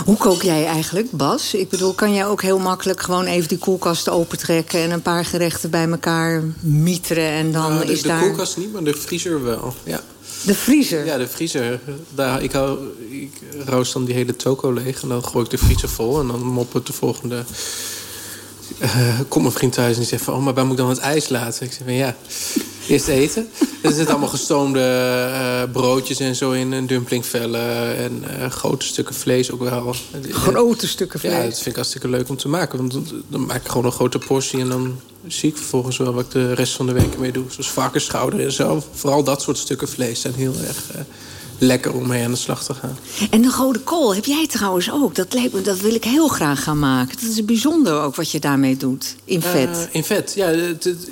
Speaker 2: Hoe kook jij eigenlijk, Bas? Ik bedoel, kan jij ook heel makkelijk gewoon even die koelkast opentrekken... en een paar gerechten bij elkaar mieteren en dan
Speaker 5: de,
Speaker 2: is
Speaker 5: de
Speaker 2: daar...
Speaker 5: De koelkast niet, maar de vriezer wel, ja.
Speaker 2: De vriezer?
Speaker 5: Ja, de vriezer. Daar, ik, hou, ik roost dan die hele toko leeg. En dan gooi ik de vriezer vol. En dan moppert de volgende... Uh, komt mijn vriend thuis en die zegt van... oh, maar waar moet ik dan het ijs laten? Ik zeg van ja, eerst eten. er zitten allemaal gestoomde uh, broodjes en zo in. En dumplingvellen en uh, grote stukken vlees ook wel.
Speaker 2: Grote stukken vlees?
Speaker 5: Ja, dat vind ik hartstikke leuk om te maken. Want dan maak ik gewoon een grote portie en dan zie ik vervolgens wel wat ik de rest van de week mee doe. Zoals varkensschouder en zo. Vooral dat soort stukken vlees zijn heel erg uh, lekker om mee aan de slag te gaan.
Speaker 2: En de rode kool heb jij trouwens ook. Dat, lijkt me, dat wil ik heel graag gaan maken. Dat is bijzonder ook wat je daarmee doet. In vet. Uh,
Speaker 5: in vet, ja.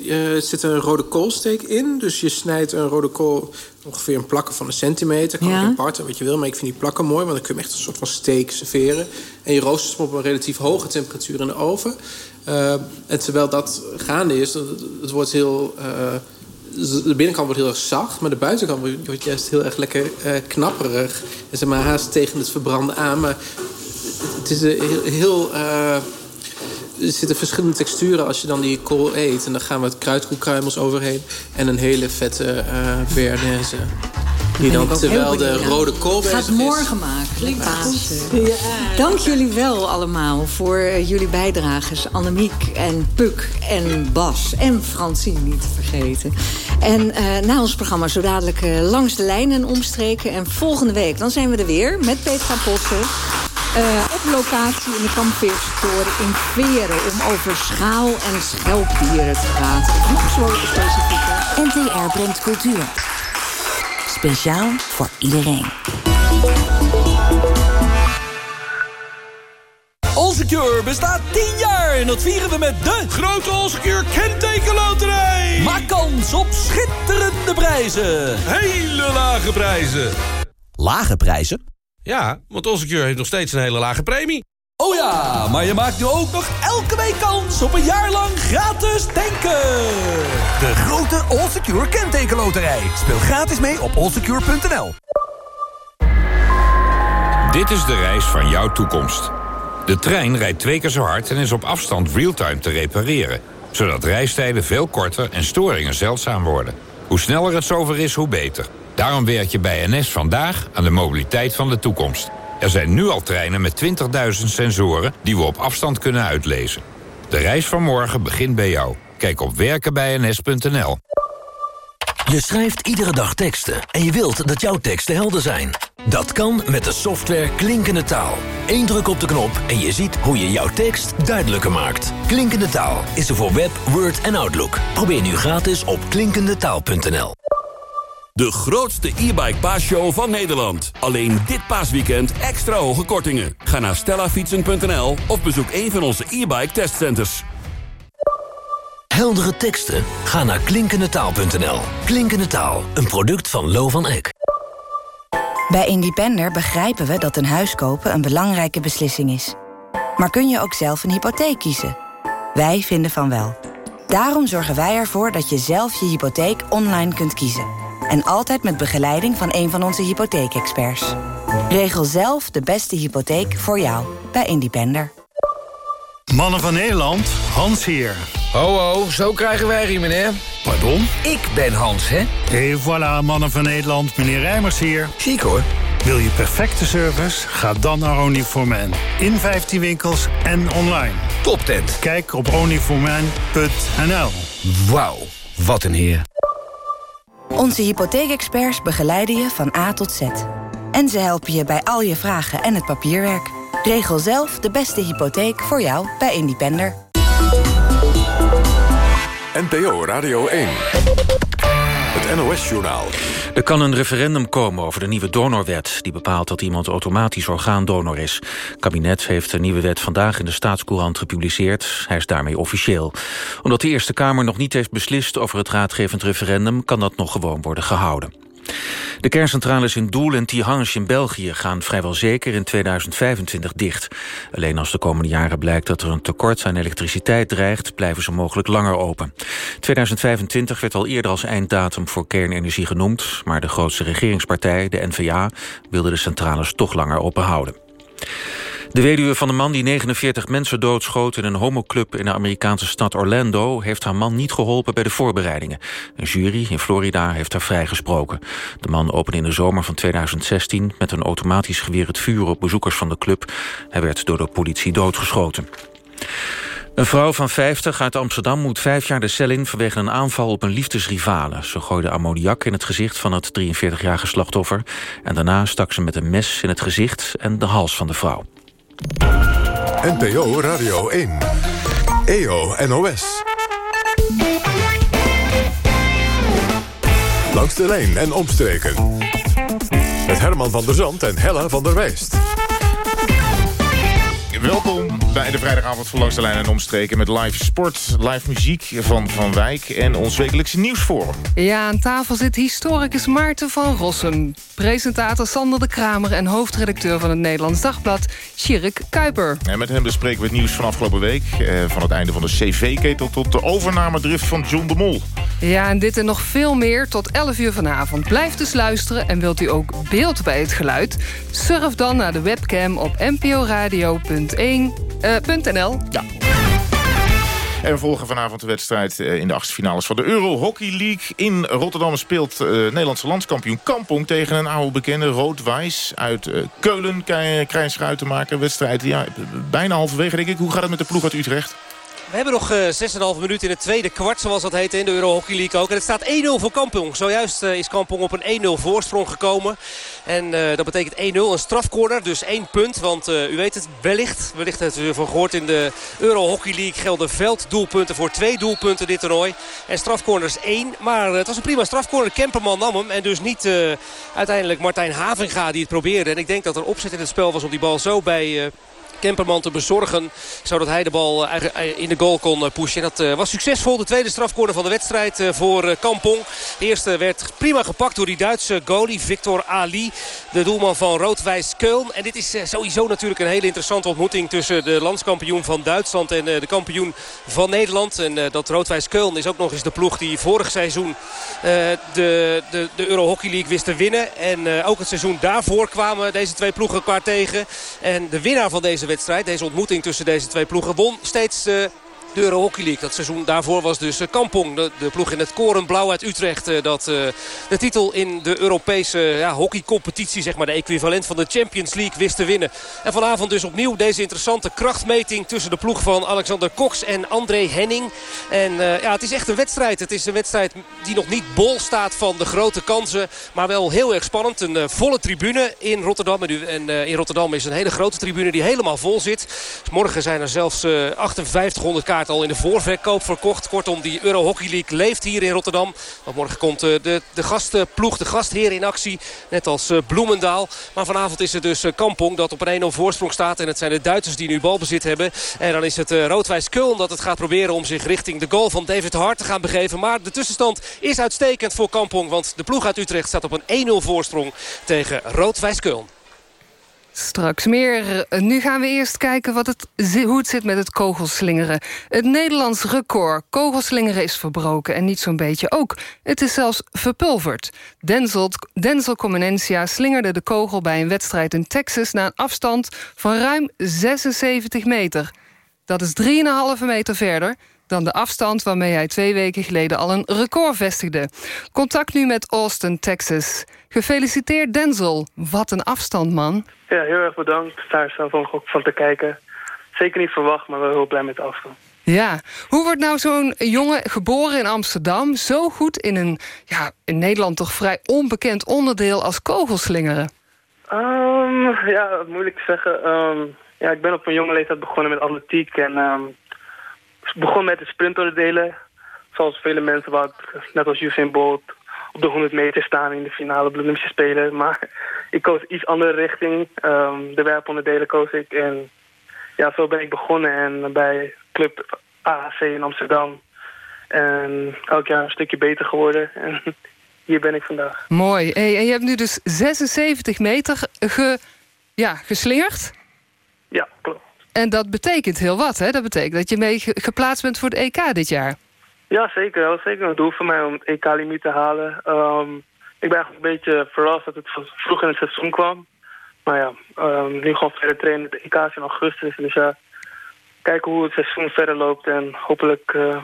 Speaker 5: Er zit een rode koolsteek in. Dus je snijdt een rode kool ongeveer een plakken van een centimeter. Kan ja. parten, wat je wil. Maar ik vind die plakken mooi, want dan kun je hem echt een soort van steak serveren. En je roostert hem op een relatief hoge temperatuur in de oven. Uh, en terwijl dat gaande is, het wordt heel... Uh, de binnenkant wordt heel erg zacht, maar de buitenkant wordt juist heel erg lekker uh, knapperig. En zeg maar haast tegen het verbranden aan. Maar het is heel... heel er zitten verschillende texturen als je dan die kool eet. En dan gaan we het kruidkoekkruimels overheen. En een hele vette uh. Die dan, terwijl de rode kool
Speaker 2: Gaat morgen maken. Ja. Dank jullie wel allemaal voor uh, jullie bijdrages. Annemiek en Puk en Bas en Francine niet te vergeten. En uh, na ons programma zo dadelijk uh, langs de lijnen omstreken. En volgende week dan zijn we er weer met Petra Potten. Uh, op locatie in de Kampveerstoren in Veren... om over schaal- en schelpdieren te praten. Nog zo specifieker.
Speaker 7: NTR brengt cultuur. Speciaal voor iedereen.
Speaker 8: Allsecure bestaat 10 jaar en dat vieren we met de grote Allsecure kentekenloterij. Maak kans op schitterende prijzen. Hele lage prijzen.
Speaker 9: Lage prijzen?
Speaker 8: Ja, want Allsecure heeft nog steeds een hele lage premie. Oh ja, maar je maakt nu ook nog elke week kans op een jaar lang gratis tanken.
Speaker 9: De grote Allsecure kentekenloterij. Speel gratis mee op allsecure.nl.
Speaker 10: Dit is de reis van jouw toekomst. De trein rijdt twee keer zo hard en is op afstand realtime te repareren. Zodat reistijden veel korter en storingen zeldzaam worden. Hoe sneller het zover is, hoe beter. Daarom werk je bij NS vandaag aan de mobiliteit van de toekomst. Er zijn nu al treinen met 20.000 sensoren die we op afstand kunnen uitlezen. De reis van morgen begint bij jou. Kijk op werkenbijns.nl.
Speaker 9: Je schrijft iedere dag teksten en je wilt dat jouw teksten helder zijn. Dat kan met de software Klinkende Taal. Eén druk op de knop en je ziet hoe je jouw tekst duidelijker maakt. Klinkende Taal is er voor Web, Word en Outlook. Probeer nu gratis op klinkendetaal.nl.
Speaker 11: De grootste e-bike paasshow van Nederland. Alleen dit paasweekend extra hoge kortingen. Ga naar stellafietsen.nl of bezoek een van onze e-bike testcenters.
Speaker 9: Heldere teksten? Ga naar klinkendetaal.nl. Klinkende Taal, een product van Lo van Eck.
Speaker 7: Bij Independer begrijpen we dat een huis kopen een belangrijke beslissing is. Maar kun je ook zelf een hypotheek kiezen? Wij vinden van wel. Daarom zorgen wij ervoor dat je zelf je hypotheek online kunt kiezen. En altijd met begeleiding van een van onze hypotheekexperts. Regel zelf de beste hypotheek voor jou bij Independer.
Speaker 12: Mannen van Nederland, Hans hier.
Speaker 13: Ho ho, zo krijgen wij hier, meneer.
Speaker 12: Pardon?
Speaker 13: Ik ben Hans, hè?
Speaker 12: Et voilà, Mannen van Nederland, meneer Rijmers hier.
Speaker 13: Chic hoor.
Speaker 12: Wil je perfecte service? Ga dan naar Onlyforman. In 15 winkels en online.
Speaker 13: Top tent.
Speaker 12: Kijk op onlyforman.nl.
Speaker 13: Wauw, wat een heer.
Speaker 7: Onze hypotheekexperts begeleiden je van A tot Z. En ze helpen je bij al je vragen en het papierwerk. Regel zelf de beste hypotheek voor jou bij Independer.
Speaker 14: NPO Radio 1. Het NOS-journaal.
Speaker 1: Er kan een referendum komen over de nieuwe donorwet... die bepaalt dat iemand automatisch orgaandonor is. Kabinet heeft de nieuwe wet vandaag in de Staatscourant gepubliceerd. Hij is daarmee officieel. Omdat de Eerste Kamer nog niet heeft beslist over het raadgevend referendum... kan dat nog gewoon worden gehouden. De kerncentrales in Doel en Tihange in België gaan vrijwel zeker in 2025 dicht. Alleen als de komende jaren blijkt dat er een tekort aan elektriciteit dreigt, blijven ze mogelijk langer open. 2025 werd al eerder als einddatum voor kernenergie genoemd, maar de grootste regeringspartij, de N-VA, wilde de centrales toch langer open houden. De weduwe van de man die 49 mensen doodschoot in een homoclub in de Amerikaanse stad Orlando heeft haar man niet geholpen bij de voorbereidingen. Een jury in Florida heeft haar vrijgesproken. De man opende in de zomer van 2016 met een automatisch geweer het vuur op bezoekers van de club. Hij werd door de politie doodgeschoten. Een vrouw van 50 uit Amsterdam moet vijf jaar de cel in... vanwege een aanval op een liefdesrivale. Ze gooide ammoniak in het gezicht van het 43-jarige slachtoffer... en daarna stak ze met een mes in het gezicht en de hals van de vrouw.
Speaker 14: NPO Radio 1. EO NOS. Langs de lijn en omstreken. Met Herman van der Zand en Hella van der Wijst.
Speaker 15: Welkom bij de vrijdagavond van Langs de Lijn en Omstreken... met live sport, live muziek van Van Wijk en ons wekelijkse nieuwsforum.
Speaker 16: Ja, aan tafel zit historicus Maarten van Rossum... presentator Sander de Kramer en hoofdredacteur van het Nederlands Dagblad... Tjirk Kuiper.
Speaker 15: En met hem bespreken we het nieuws van afgelopen week... Eh, van het einde van de CV-ketel tot de overnamedrift van John de Mol.
Speaker 16: Ja, en dit en nog veel meer tot 11 uur vanavond. Blijf dus luisteren en wilt u ook beeld bij het geluid? Surf dan naar de webcam op nporadio.nl. Uh,
Speaker 15: ja. En we volgen vanavond de wedstrijd eh, in de achtste finales van de Euro Hockey League. In Rotterdam speelt uh, Nederlandse landskampioen Kampong... tegen een oude bekende Rood-Wijs uit uh, Keulen. Krijgen te maken. Wedstrijd ja, bijna halverwege, denk ik. Hoe gaat het met de ploeg uit Utrecht?
Speaker 17: We hebben nog uh, 6,5 minuten in het tweede kwart, zoals dat heet in de Euro Hockey League ook. En het staat 1-0 voor Kampong. Zojuist uh, is Kampong op een 1-0 voorsprong gekomen. En uh, dat betekent 1-0, een strafcorner, dus één punt. Want u weet het wellicht, wellicht heeft u ervan gehoord... in de Euro Hockey League gelden velddoelpunten voor twee doelpunten dit toernooi. En strafcorners één, maar het was een prima strafcorner. Kemperman nam hem en dus niet uiteindelijk Martijn Havinga die het probeerde. En ik denk dat er opzet in het spel was om die bal zo bij... Kemperman te bezorgen. Zodat hij de bal eh, eh, in de goal kon eh, pushen. En dat was succesvol. De tweede strafcorner van de wedstrijd voor Kampong. De eerste werd prima gepakt door die Duitse goalie Victor Ali. De doelman van Rood-Wijs Keuln. En dit is sowieso natuurlijk een hele interessante ontmoeting tussen de landskampioen van Duitsland en de kampioen van Nederland. En dat Rood-Wijs Keuln is ook nog eens de ploeg die vorig seizoen de, de, de Euro Hockey League wist te winnen. En ook het seizoen daarvoor kwamen deze twee ploegen elkaar tegen. En de winnaar van deze Deze ontmoeting tussen deze twee ploegen won steeds uh, de Euro Hockey League. Dat seizoen daarvoor was dus eh, Kampong, de, de ploeg in het korenblauw uit Utrecht. Eh, dat uh, de titel in de Europese ja, hockeycompetitie, zeg maar de equivalent van de Champions League, wist te winnen. En vanavond dus opnieuw deze interessante krachtmeting tussen de ploeg van Alexander Cox en André Henning. En ja, het is echt een wedstrijd. Het is een wedstrijd die nog niet bol staat van de grote kansen. Maar wel heel erg spannend. Een volle tribune in Rotterdam. En, in Rotterdam is een hele grote tribune die helemaal vol zit. Morgen zijn er zelfs 5800 kaarten al in de voorverkoop verkocht. Kortom, die Euro Hockey League leeft hier in Rotterdam. Want morgen komt eh, de, de de gastheer in actie. Net als eh, Bloemendaal. Maar vanavond is het dus eh, Kampong dat op een 1-0 voorsprong staat. En het zijn de Duitsers die nu balbezit hebben. En dan is het Roodwijs Köln dat het gaat proberen om zich richting de goal van David Hart te gaan begeven. Maar de tussenstand is uitstekend voor Kampong. Want de ploeg uit Utrecht staat op een 1-0 voorsprong tegen Roodwijs Köln.
Speaker 16: Straks meer. Nu gaan we eerst kijken wat het, hoe het zit met het kogelslingeren. Het Nederlands record kogelslingeren is verbroken en niet zo'n beetje ook. Het is zelfs verpulverd. Denzel, Denzel slingerde de kogel bij een wedstrijd in Texas... na een afstand van ruim 76 meter. Dat is 3,5 meter verder dan de afstand waarmee hij twee weken geleden al een record vestigde. Contact nu met Austin, Texas. Gefeliciteerd Denzel. Wat een afstand, man.
Speaker 18: Ja, heel erg bedankt. Daar zelf ook van te kijken. Zeker niet verwacht, maar wel heel blij met de afstand.
Speaker 16: Ja, hoe wordt nou zo'n jongen geboren in Amsterdam... zo goed in een, ja, in Nederland toch vrij onbekend onderdeel als kogelslingeren?
Speaker 18: Um, ja, moeilijk te zeggen. Um, ja, ik ben op een jonge leeftijd begonnen met atletiek en um, begon met de sprintonderdelen. Zoals vele mensen, wat, net als Usain Bolt, op de 100 meter staan in de finale op de Olympische Spelen. Maar ik koos iets andere richting. Um, de werponderdelen koos ik. En ja, zo ben ik begonnen. En bij Club AAC in Amsterdam. En elk jaar een stukje beter geworden. En hier ben ik vandaag.
Speaker 16: Mooi. Hey, en je hebt nu dus 76 meter ge, ja, geslingerd?
Speaker 18: Ja, klopt.
Speaker 16: En dat betekent heel wat, hè? Dat betekent dat je mee geplaatst bent voor het EK dit jaar.
Speaker 18: Ja, zeker. Dat was zeker een doel voor mij om EK-limiet te halen. Um, ik ben eigenlijk een beetje verrast dat het vroeg in het seizoen kwam. Maar ja, um, nu gewoon verder trainen. Het EK is in augustus. Dus ja, kijken hoe het seizoen verder loopt. En hopelijk uh,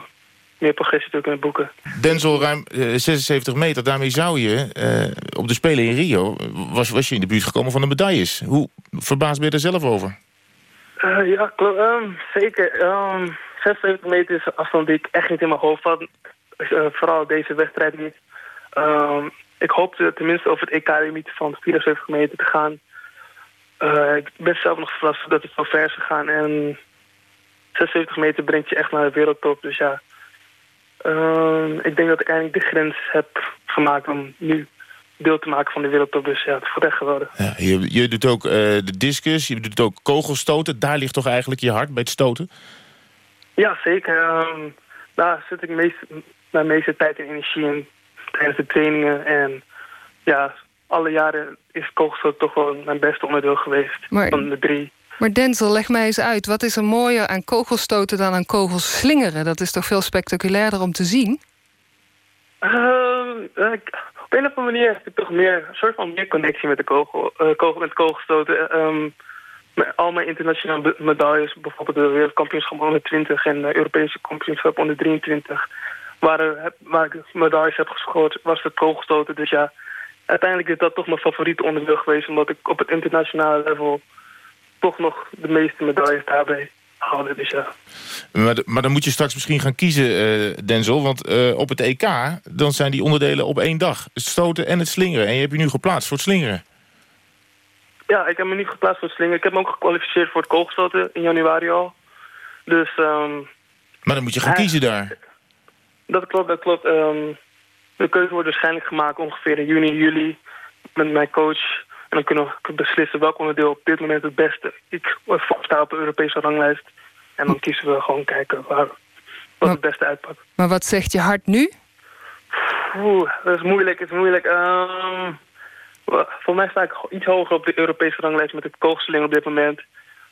Speaker 18: meer progressie te kunnen boeken.
Speaker 15: Denzel, ruim uh, 76 meter. Daarmee zou je uh, op de Spelen in Rio... Was, was je in de buurt gekomen van de medailles. Hoe verbaasd ben je er zelf over?
Speaker 18: Ja, klopt. Um, zeker. Um, 76 meter is een afstand die ik echt niet in mijn hoofd had. Uh, vooral deze wedstrijd niet. Um, ik hoopte tenminste over het EK-limiet van 74 meter te gaan. Uh, ik ben zelf nog verrast dat het zo ver is gegaan. En 76 meter brengt je echt naar de wereldtop. Dus ja, ik denk dat ik eindelijk de grens heb gemaakt om nu deel te maken van de wereldtop. Dus ja, het echt geweldig.
Speaker 15: Ja, je, doet ook uh, de discus, je doet ook kogelstoten. Daar ligt toch eigenlijk je hart bij het stoten?
Speaker 18: Ja, zeker. Um, daar zit ik meest, mijn meeste tijd en energie in tijdens de trainingen. En ja, alle jaren is kogelstoten toch wel mijn beste onderdeel geweest maar, van de drie.
Speaker 16: Maar Denzel, leg mij eens uit. Wat is er mooier aan kogelstoten dan aan kogelslingeren? Dat is toch veel spectaculairder om te zien?
Speaker 18: Uh, op een of andere manier heb ik toch meer, een soort van meer connectie met de kogel, uh, kogel met kogelstoten. Um, al mijn internationale medailles, bijvoorbeeld de wereldkampioenschap onder 20 en de Europese kampioenschap onder 23, waar, waar ik medailles heb gescoord, was het kogelstoten. Dus ja, uiteindelijk is dat toch mijn favoriete onderdeel geweest, omdat ik op het internationale level toch nog de meeste medailles daarbij haalde. Dus ja.
Speaker 15: Maar, dan moet je straks misschien gaan kiezen, uh, Denzel. Want uh, op het EK dan zijn die onderdelen op één dag. Het stoten en het slingeren. En je hebt je nu geplaatst voor het slingeren.
Speaker 18: Ja, ik heb me nu geplaatst voor het slingeren. Ik heb me ook gekwalificeerd voor het kogelstoten in januari al. Dus... Um,
Speaker 15: maar dan moet je gaan kiezen daar.
Speaker 18: Dat klopt, dat klopt. Um, de keuze wordt waarschijnlijk gemaakt ongeveer in juni, juli. Met mijn coach. En dan kunnen we beslissen welk onderdeel op dit moment het beste... Ik sta op de Europese ranglijst. En dan kiezen we gewoon kijken waar, wat het beste uitpakt.
Speaker 16: Maar wat zegt je hart nu?
Speaker 18: Oeh, dat is moeilijk, het is moeilijk. Um, voor mij sta ik iets hoger op de Europese ranglijst met het kogelseling op dit moment.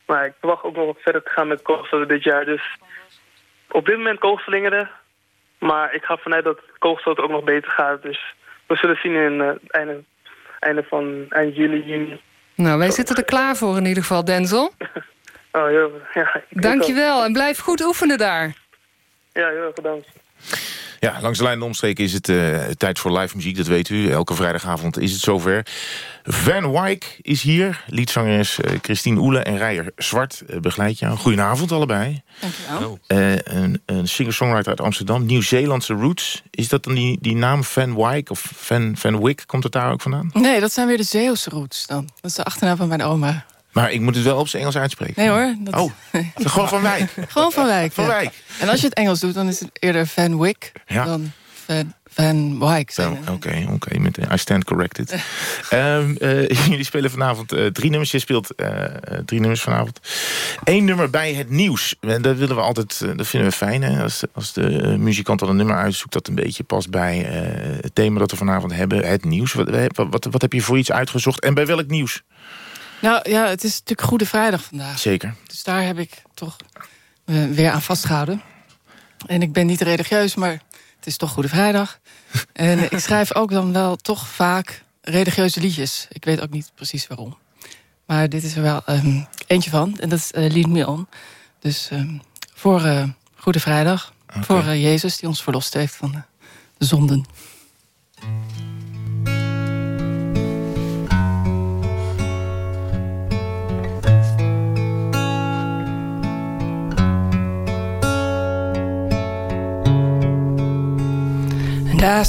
Speaker 18: Maar ik wacht ook nog wat verder te gaan met kogelstoten dit jaar. Dus op dit moment kogelslingeren. Maar ik ga vanuit dat kogelstoten ook nog beter gaat. Dus we zullen zien in het uh, einde, einde van eind juli, juni.
Speaker 16: Nou, wij zitten er klaar voor in ieder geval, Denzel.
Speaker 18: oh, joh, ja,
Speaker 16: Dankjewel en blijf goed oefenen daar.
Speaker 18: Ja, heel erg bedankt.
Speaker 15: Ja, langs de lijn omstreken is het uh, tijd voor live muziek, dat weet u. Elke vrijdagavond is het zover. Van Wyk is hier, liedzangeres uh, Christine Oele en Rijer Zwart uh, begeleid jou. Goedenavond allebei.
Speaker 19: Dankjewel.
Speaker 15: een een singer-songwriter uit Amsterdam, Nieuw-Zeelandse roots. Is dat dan die, die naam Van Wyk of Van, Van Wyk? Komt het daar ook vandaan?
Speaker 19: Nee, dat zijn weer de Zeeuwse roots dan. Dat is de achternaam van mijn oma.
Speaker 15: Maar ik moet het wel op zijn Engels uitspreken.
Speaker 19: Nee hoor.
Speaker 15: Dat... Oh, gewoon van Wijk.
Speaker 19: gewoon van Wijk,
Speaker 15: Van Wijk.
Speaker 19: En als je het Engels doet, dan is het eerder Van ja. dan Van, van Wyk.
Speaker 15: Oké, oké. Okay, I stand corrected. um, uh, jullie spelen vanavond uh, drie nummers. Je speelt uh, drie nummers vanavond. Eén nummer bij het nieuws. Dat willen we altijd, dat vinden we fijn. Hè? Als, als de muzikant al een nummer uitzoekt dat een beetje past bij het thema dat we vanavond hebben. Het nieuws. Wat, wat, wat, wat heb je voor iets uitgezocht en bij welk nieuws?
Speaker 19: Nou ja, het is natuurlijk Goede Vrijdag vandaag.
Speaker 15: Zeker.
Speaker 19: Dus daar heb ik toch uh, weer aan vastgehouden. En ik ben niet religieus, maar het is toch Goede Vrijdag. en ik schrijf ook dan wel toch vaak religieuze liedjes. Ik weet ook niet precies waarom. Maar dit is er wel um, eentje van. En dat is uh, Lead Me On. Dus um, voor uh, Goede Vrijdag. Okay. Voor Jezus die ons verlost heeft van de, de zonden.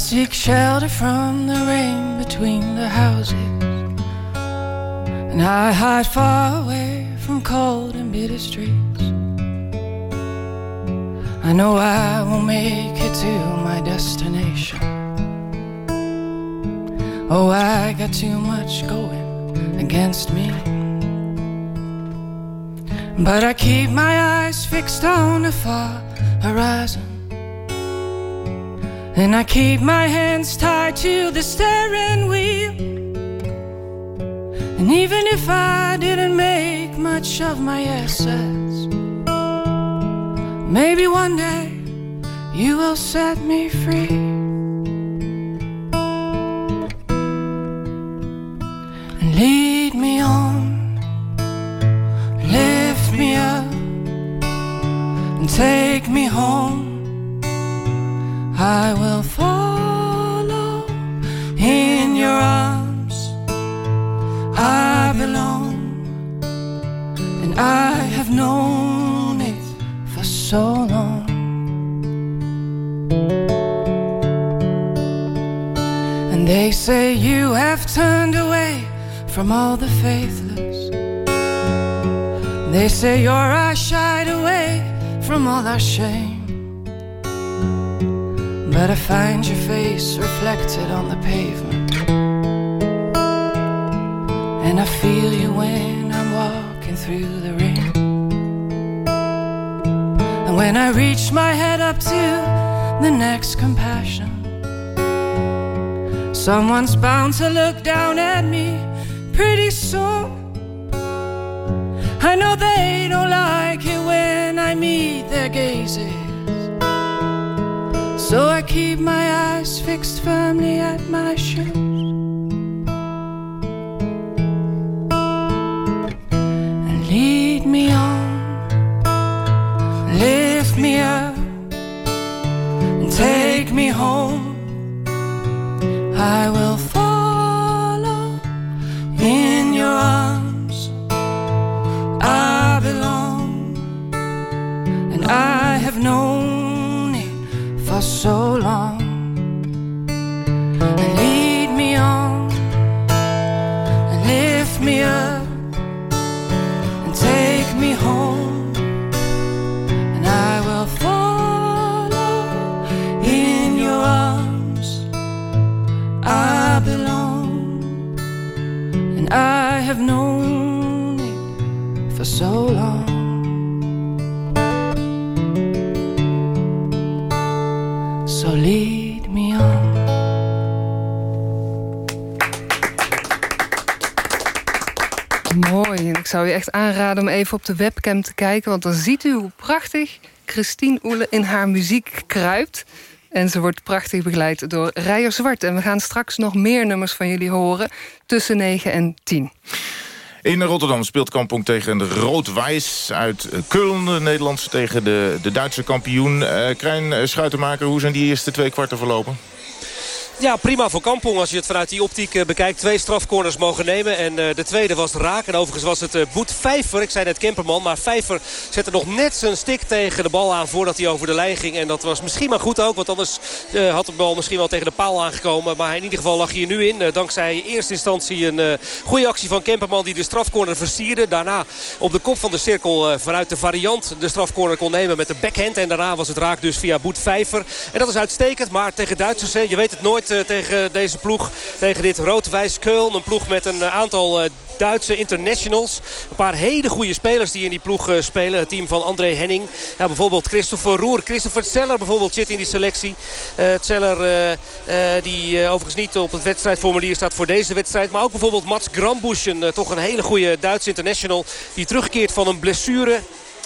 Speaker 19: Seek shelter from the rain between the houses. And I hide far away from cold and bitter streets. I know I will make it to my destination. Oh, I got too much going against me. But I keep my eyes fixed on the far horizon. And I keep my hands tied to the steering wheel. And even if I didn't make much of my assets, maybe one day you will set me free. I find your face reflected on the pavement. And I feel you when I'm walking through the rain. And when I reach my head up to the next compassion, someone's bound to look down at me pretty soon. I know they don't like it when I meet their gazes. So I keep my eyes fixed firmly at my shoes.
Speaker 16: Aanraden om even op de webcam te kijken... want dan ziet u hoe prachtig Christine Oele in haar muziek kruipt. En ze wordt prachtig begeleid door Rijer Zwart. En we gaan straks nog meer nummers van jullie horen... tussen 9 en 10.
Speaker 15: In Rotterdam speelt Kampong tegen de Rood-Wijs uit Köln. De Nederlandse tegen de, de Duitse kampioen. Uh, Krijn Schuitenmaker, hoe zijn die eerste twee kwarten verlopen?
Speaker 17: Ja, prima voor Kampong als je het vanuit die optiek bekijkt. Twee strafcorners mogen nemen en uh, de tweede was raak. En overigens was het uh, Boet Vijver, ik zei net Kemperman. Maar Vijver zette nog net zijn stik tegen de bal aan voordat hij over de lijn ging. En dat was misschien maar goed ook, want anders had de bal misschien wel tegen de paal aangekomen. Maar in ieder geval lag hij er nu in. dankzij eerste instantie een goede actie van Kemperman die de strafcorner versierde. Daarna op de kop van de cirkel vanuit de variant de strafcorner kon nemen met de backhand. En daarna was het raak dus via Boet Vijver. En dat is uitstekend, maar tegen Duitsers, je weet het nooit. Uit tegen deze ploeg. Tegen dit rood-wijs Keul. Een ploeg met een aantal Duitse internationals. Een paar hele goede spelers die in die ploeg spelen. Het team van André Henning. Ja, bijvoorbeeld Christopher Roer. Christopher Zeller bijvoorbeeld zit in die selectie. Zeller die overigens niet op het wedstrijdformulier staat voor deze wedstrijd. Maar ook bijvoorbeeld Mats Grambusch. Een, toch een hele goede Duitse international. Die terugkeert van een blessure.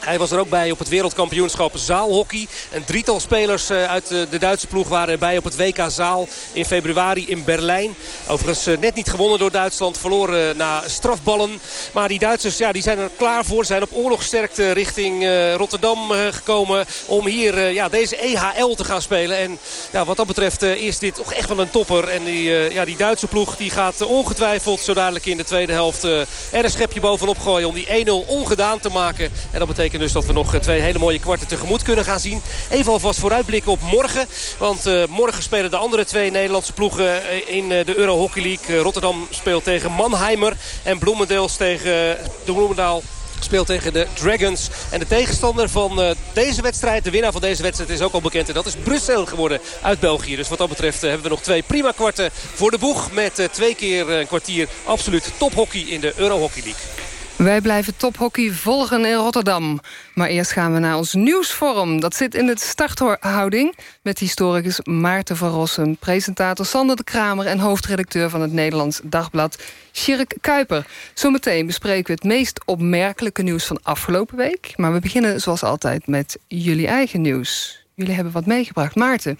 Speaker 17: Hij was er ook bij op het wereldkampioenschap zaalhockey. Een drietal spelers eh, uit de Duitse ploeg waren erbij op het WK Zaal in februari in Berlijn. Overigens eh, net niet gewonnen door Duitsland. Verloren na strafballen. Maar die Duitsers ja, die zijn er klaar voor. Zijn op oorlogsterkte richting eh, Rotterdam gekomen. Om hier ja, deze EHL te gaan spelen. En ja, wat dat betreft is dit toch echt wel een topper. En die, ja, die Duitse ploeg die gaat ongetwijfeld zo dadelijk in de tweede helft er een schepje bovenop gooien. Om die 1-0 ongedaan te maken. En dat betekent dus dat we nog twee hele mooie kwarten tegemoet kunnen gaan zien. Even alvast vooruitblikken op morgen. Want uh, morgen spelen de andere twee Nederlandse ploegen eh, in de Euro Hockey League. Rotterdam speelt tegen Mannheimer. En Bloemendeels tegen de Bloemendaal speelt tegen de Dragons. En de tegenstander van deze wedstrijd, de winnaar van deze wedstrijd is ook al bekend. En dat is Brussel geworden uit België. Dus wat dat betreft hebben we nog twee prima kwarten voor de boeg. Met twee keer een kwartier absoluut tophockey in de Euro Hockey League.
Speaker 16: Wij blijven tophockey volgen in Rotterdam. Maar eerst gaan we naar ons nieuwsforum. Dat zit in het starthouding met historicus Maarten van Rossum... presentator Sander de Kramer en hoofdredacteur van het Nederlands Dagblad... Sjirk Kuiper. Zometeen bespreken we het meest opmerkelijke nieuws van afgelopen week. Maar we beginnen zoals altijd met jullie eigen nieuws. Jullie hebben wat meegebracht. Maarten,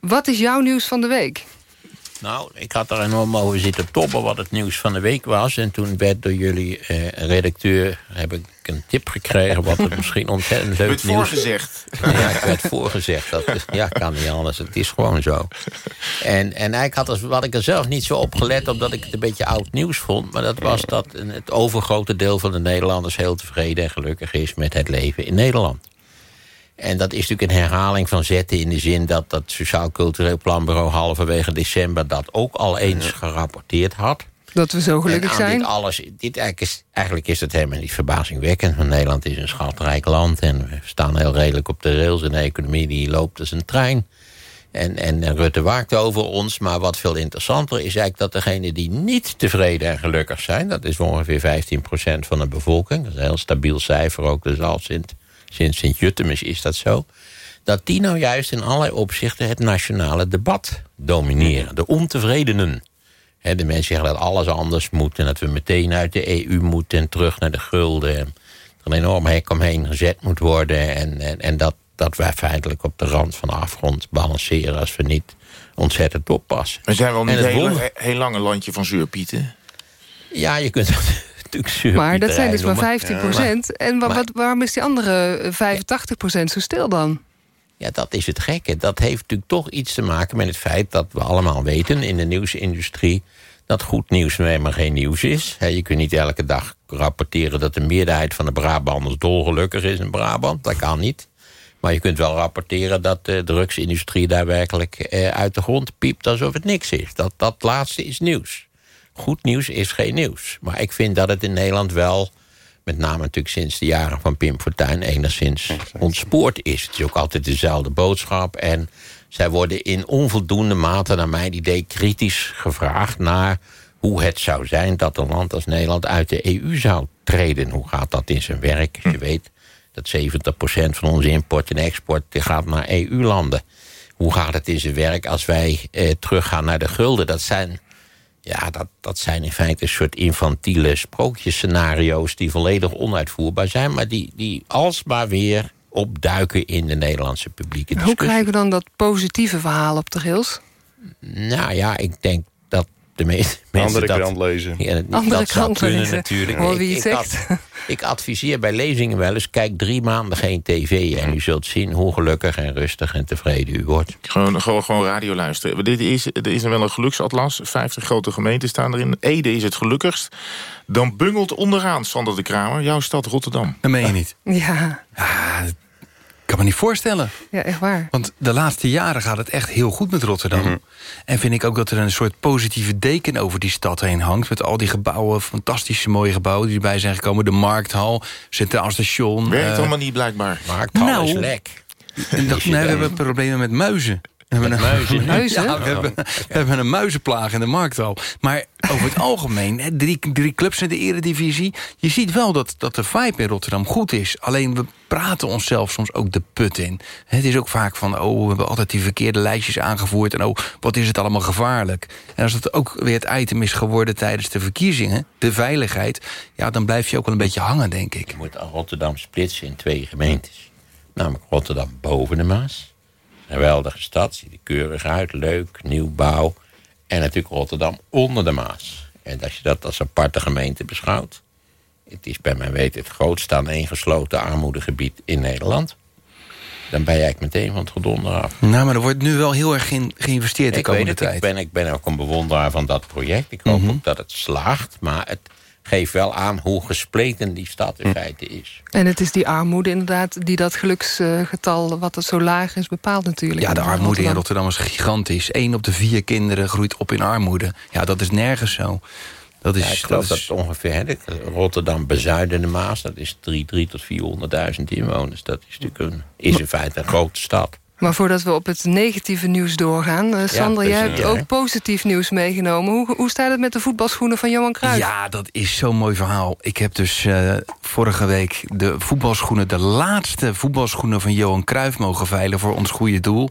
Speaker 16: wat is jouw nieuws van de week?
Speaker 20: Nou, ik had er enorm over zitten toppen wat het nieuws van de week was. En toen werd door jullie eh, redacteur heb ik een tip gekregen... wat het misschien ontzettend leuk nieuws...
Speaker 15: Je werd voorgezegd.
Speaker 20: Ja, ik werd voorgezegd. Dat is, ja, kan niet anders. Het is gewoon zo. En, en eigenlijk had, er, wat ik er zelf niet zo op gelet... omdat ik het een beetje oud nieuws vond... maar dat was dat het overgrote deel van de Nederlanders... heel tevreden en gelukkig is met het leven in Nederland. En dat is natuurlijk een herhaling van zetten in de zin... dat dat Sociaal Cultureel Planbureau halverwege december... dat ook al eens gerapporteerd had.
Speaker 16: Dat we zo gelukkig zijn.
Speaker 20: Dit alles, dit eigenlijk, is, eigenlijk is het helemaal niet verbazingwekkend. Want Nederland is een schatrijk land en we staan heel redelijk op de rails. En de economie die loopt als een trein. En, en, Rutte waakt over ons. Maar wat veel interessanter is eigenlijk dat degenen die niet tevreden en gelukkig zijn... dat is ongeveer 15% van de bevolking. Dat is een heel stabiel cijfer ook. Dus al sinds sinds Sint-Juttemus is dat zo... dat die nou juist in allerlei opzichten het nationale debat domineren. De ontevredenen. de mensen zeggen dat alles anders moet... en dat we meteen uit de EU moeten en terug naar de gulden... en er een enorm hek omheen gezet moet worden... en, en, en dat, dat wij feitelijk op de rand van de afgrond balanceren... als we niet ontzettend oppassen.
Speaker 15: We zijn wel niet een heel, lang een landje van zuurpieten?
Speaker 20: Ja, je kunt
Speaker 16: maar dat zijn dus maar 15 procent. en wat, waarom is die andere 85 procent zo stil dan?
Speaker 20: Ja, dat is het gekke. Dat heeft natuurlijk toch iets te maken met het feit dat we allemaal weten... in de nieuwsindustrie dat goed nieuws helemaal geen nieuws is. je kunt niet elke dag rapporteren dat de meerderheid van de Brabanders dolgelukkig is in Brabant. Dat kan niet. Maar je kunt wel rapporteren dat de drugsindustrie daar werkelijk eh, uit de grond piept alsof het niks is. Dat, dat laatste is nieuws goed nieuws is geen nieuws. Maar ik vind dat het in Nederland wel, met name natuurlijk sinds de jaren van Pim Fortuyn... enigszins ontspoord is. Het is ook altijd dezelfde boodschap. En zij worden in onvoldoende mate, naar mijn idee, kritisch gevraagd... naar hoe het zou zijn dat een land als Nederland uit de EU zou treden. Hoe gaat dat in zijn werk? Je hm. weet dat 70% van onze import en export gaat naar EU-landen. Hoe gaat het in zijn werk als wij eh, teruggaan naar de gulden? Dat zijn ja, dat, dat zijn in feite een soort infantiele sprookjesscenario's... die volledig onuitvoerbaar zijn... maar die, die alsmaar weer opduiken in de Nederlandse publieke discussie.
Speaker 16: Hoe krijgen we dan dat positieve verhaal op de rails?
Speaker 20: Nou ja, ik denk de meeste mensen
Speaker 21: Andere
Speaker 20: dat...
Speaker 21: krant lezen.
Speaker 20: Ja,
Speaker 16: Andere
Speaker 20: dat
Speaker 16: krant
Speaker 20: kunnen
Speaker 16: lezen.
Speaker 20: natuurlijk.
Speaker 16: Hoor wie
Speaker 20: ik,
Speaker 16: het
Speaker 20: ik,
Speaker 16: zegt.
Speaker 20: ik adviseer bij lezingen wel eens... kijk drie maanden geen tv en u zult zien... hoe gelukkig en rustig en tevreden u wordt.
Speaker 15: Gewoon, gewoon, gewoon radio luisteren. Dit is, er is wel een geluksatlas. 50 grote gemeenten staan erin. Ede is het gelukkigst. Dan bungelt onderaan Sander de Kramer. Jouw stad Rotterdam.
Speaker 22: Dat meen je niet.
Speaker 16: Ja.
Speaker 22: Ah, ik kan me niet voorstellen.
Speaker 16: Ja, echt waar.
Speaker 22: Want de laatste jaren gaat het echt heel goed met Rotterdam.
Speaker 21: Mhm.
Speaker 22: En vind ik ook dat er een soort positieve deken over die stad heen hangt. Met al die gebouwen, fantastische mooie gebouwen die erbij zijn gekomen. De Markthal, Centraal Station.
Speaker 15: Werkt
Speaker 22: eh,
Speaker 15: allemaal niet blijkbaar.
Speaker 20: Markthal
Speaker 22: Nou,
Speaker 20: is lek.
Speaker 22: Nee, we hebben problemen met muizen. We hebben,
Speaker 20: Met
Speaker 22: een,
Speaker 20: muizen?
Speaker 22: Ja, we, hebben, we hebben een muizenplaag in de markt al. Maar over het algemeen, hè, drie, drie clubs in de eredivisie... je ziet wel dat, dat de vibe in Rotterdam goed is. Alleen we praten onszelf soms ook de put in. Het is ook vaak van, oh, we hebben altijd die verkeerde lijstjes aangevoerd... en oh, wat is het allemaal gevaarlijk. En als dat ook weer het item is geworden tijdens de verkiezingen... de veiligheid, ja, dan blijf je ook wel een beetje hangen, denk ik.
Speaker 20: Je moet Rotterdam splitsen in twee gemeentes. Namelijk Rotterdam boven de Maas. Geweldige stad, ziet er keurig uit, leuk, nieuwbouw. En natuurlijk Rotterdam onder de Maas. En als je dat als aparte gemeente beschouwt... het is bij mijn weten het grootste aaneengesloten armoedegebied in Nederland... dan ben je eigenlijk meteen van het gedonder af.
Speaker 22: Nou, maar er wordt nu wel heel erg ge geïnvesteerd de
Speaker 20: Ik
Speaker 22: komende
Speaker 20: weet het,
Speaker 22: tijd.
Speaker 20: ik ben, ik ben ook een bewonderaar van dat project. Ik hoop
Speaker 22: Mhm.
Speaker 20: ook dat het slaagt, maar het geeft wel aan hoe gespleten die stad
Speaker 22: Hm.
Speaker 20: in feite is.
Speaker 16: En het is die armoede inderdaad die dat geluksgetal... wat er zo laag is, bepaalt natuurlijk.
Speaker 22: Ja, de armoede in
Speaker 16: Rotterdam.
Speaker 22: Rotterdam is gigantisch. Eén op de vier kinderen groeit op in armoede. Ja, dat is nergens zo. Dat is,
Speaker 20: Ja, ik geloof
Speaker 22: dat
Speaker 20: ongeveer hè, Rotterdam bezuiden de Maas... dat is 3, 3 tot 400.000 inwoners. Dat is natuurlijk een, is in feite een grote stad.
Speaker 16: Maar voordat we op het negatieve nieuws doorgaan... eh, Sander, jij hebt ook positief nieuws meegenomen. Hoe, hoe staat het met de voetbalschoenen van Johan Cruijff?
Speaker 22: Ja, dat is zo'n mooi verhaal. Ik heb dus eh, vorige week de voetbalschoenen... de laatste voetbalschoenen van Johan Cruijff mogen veilen... voor ons goede doel.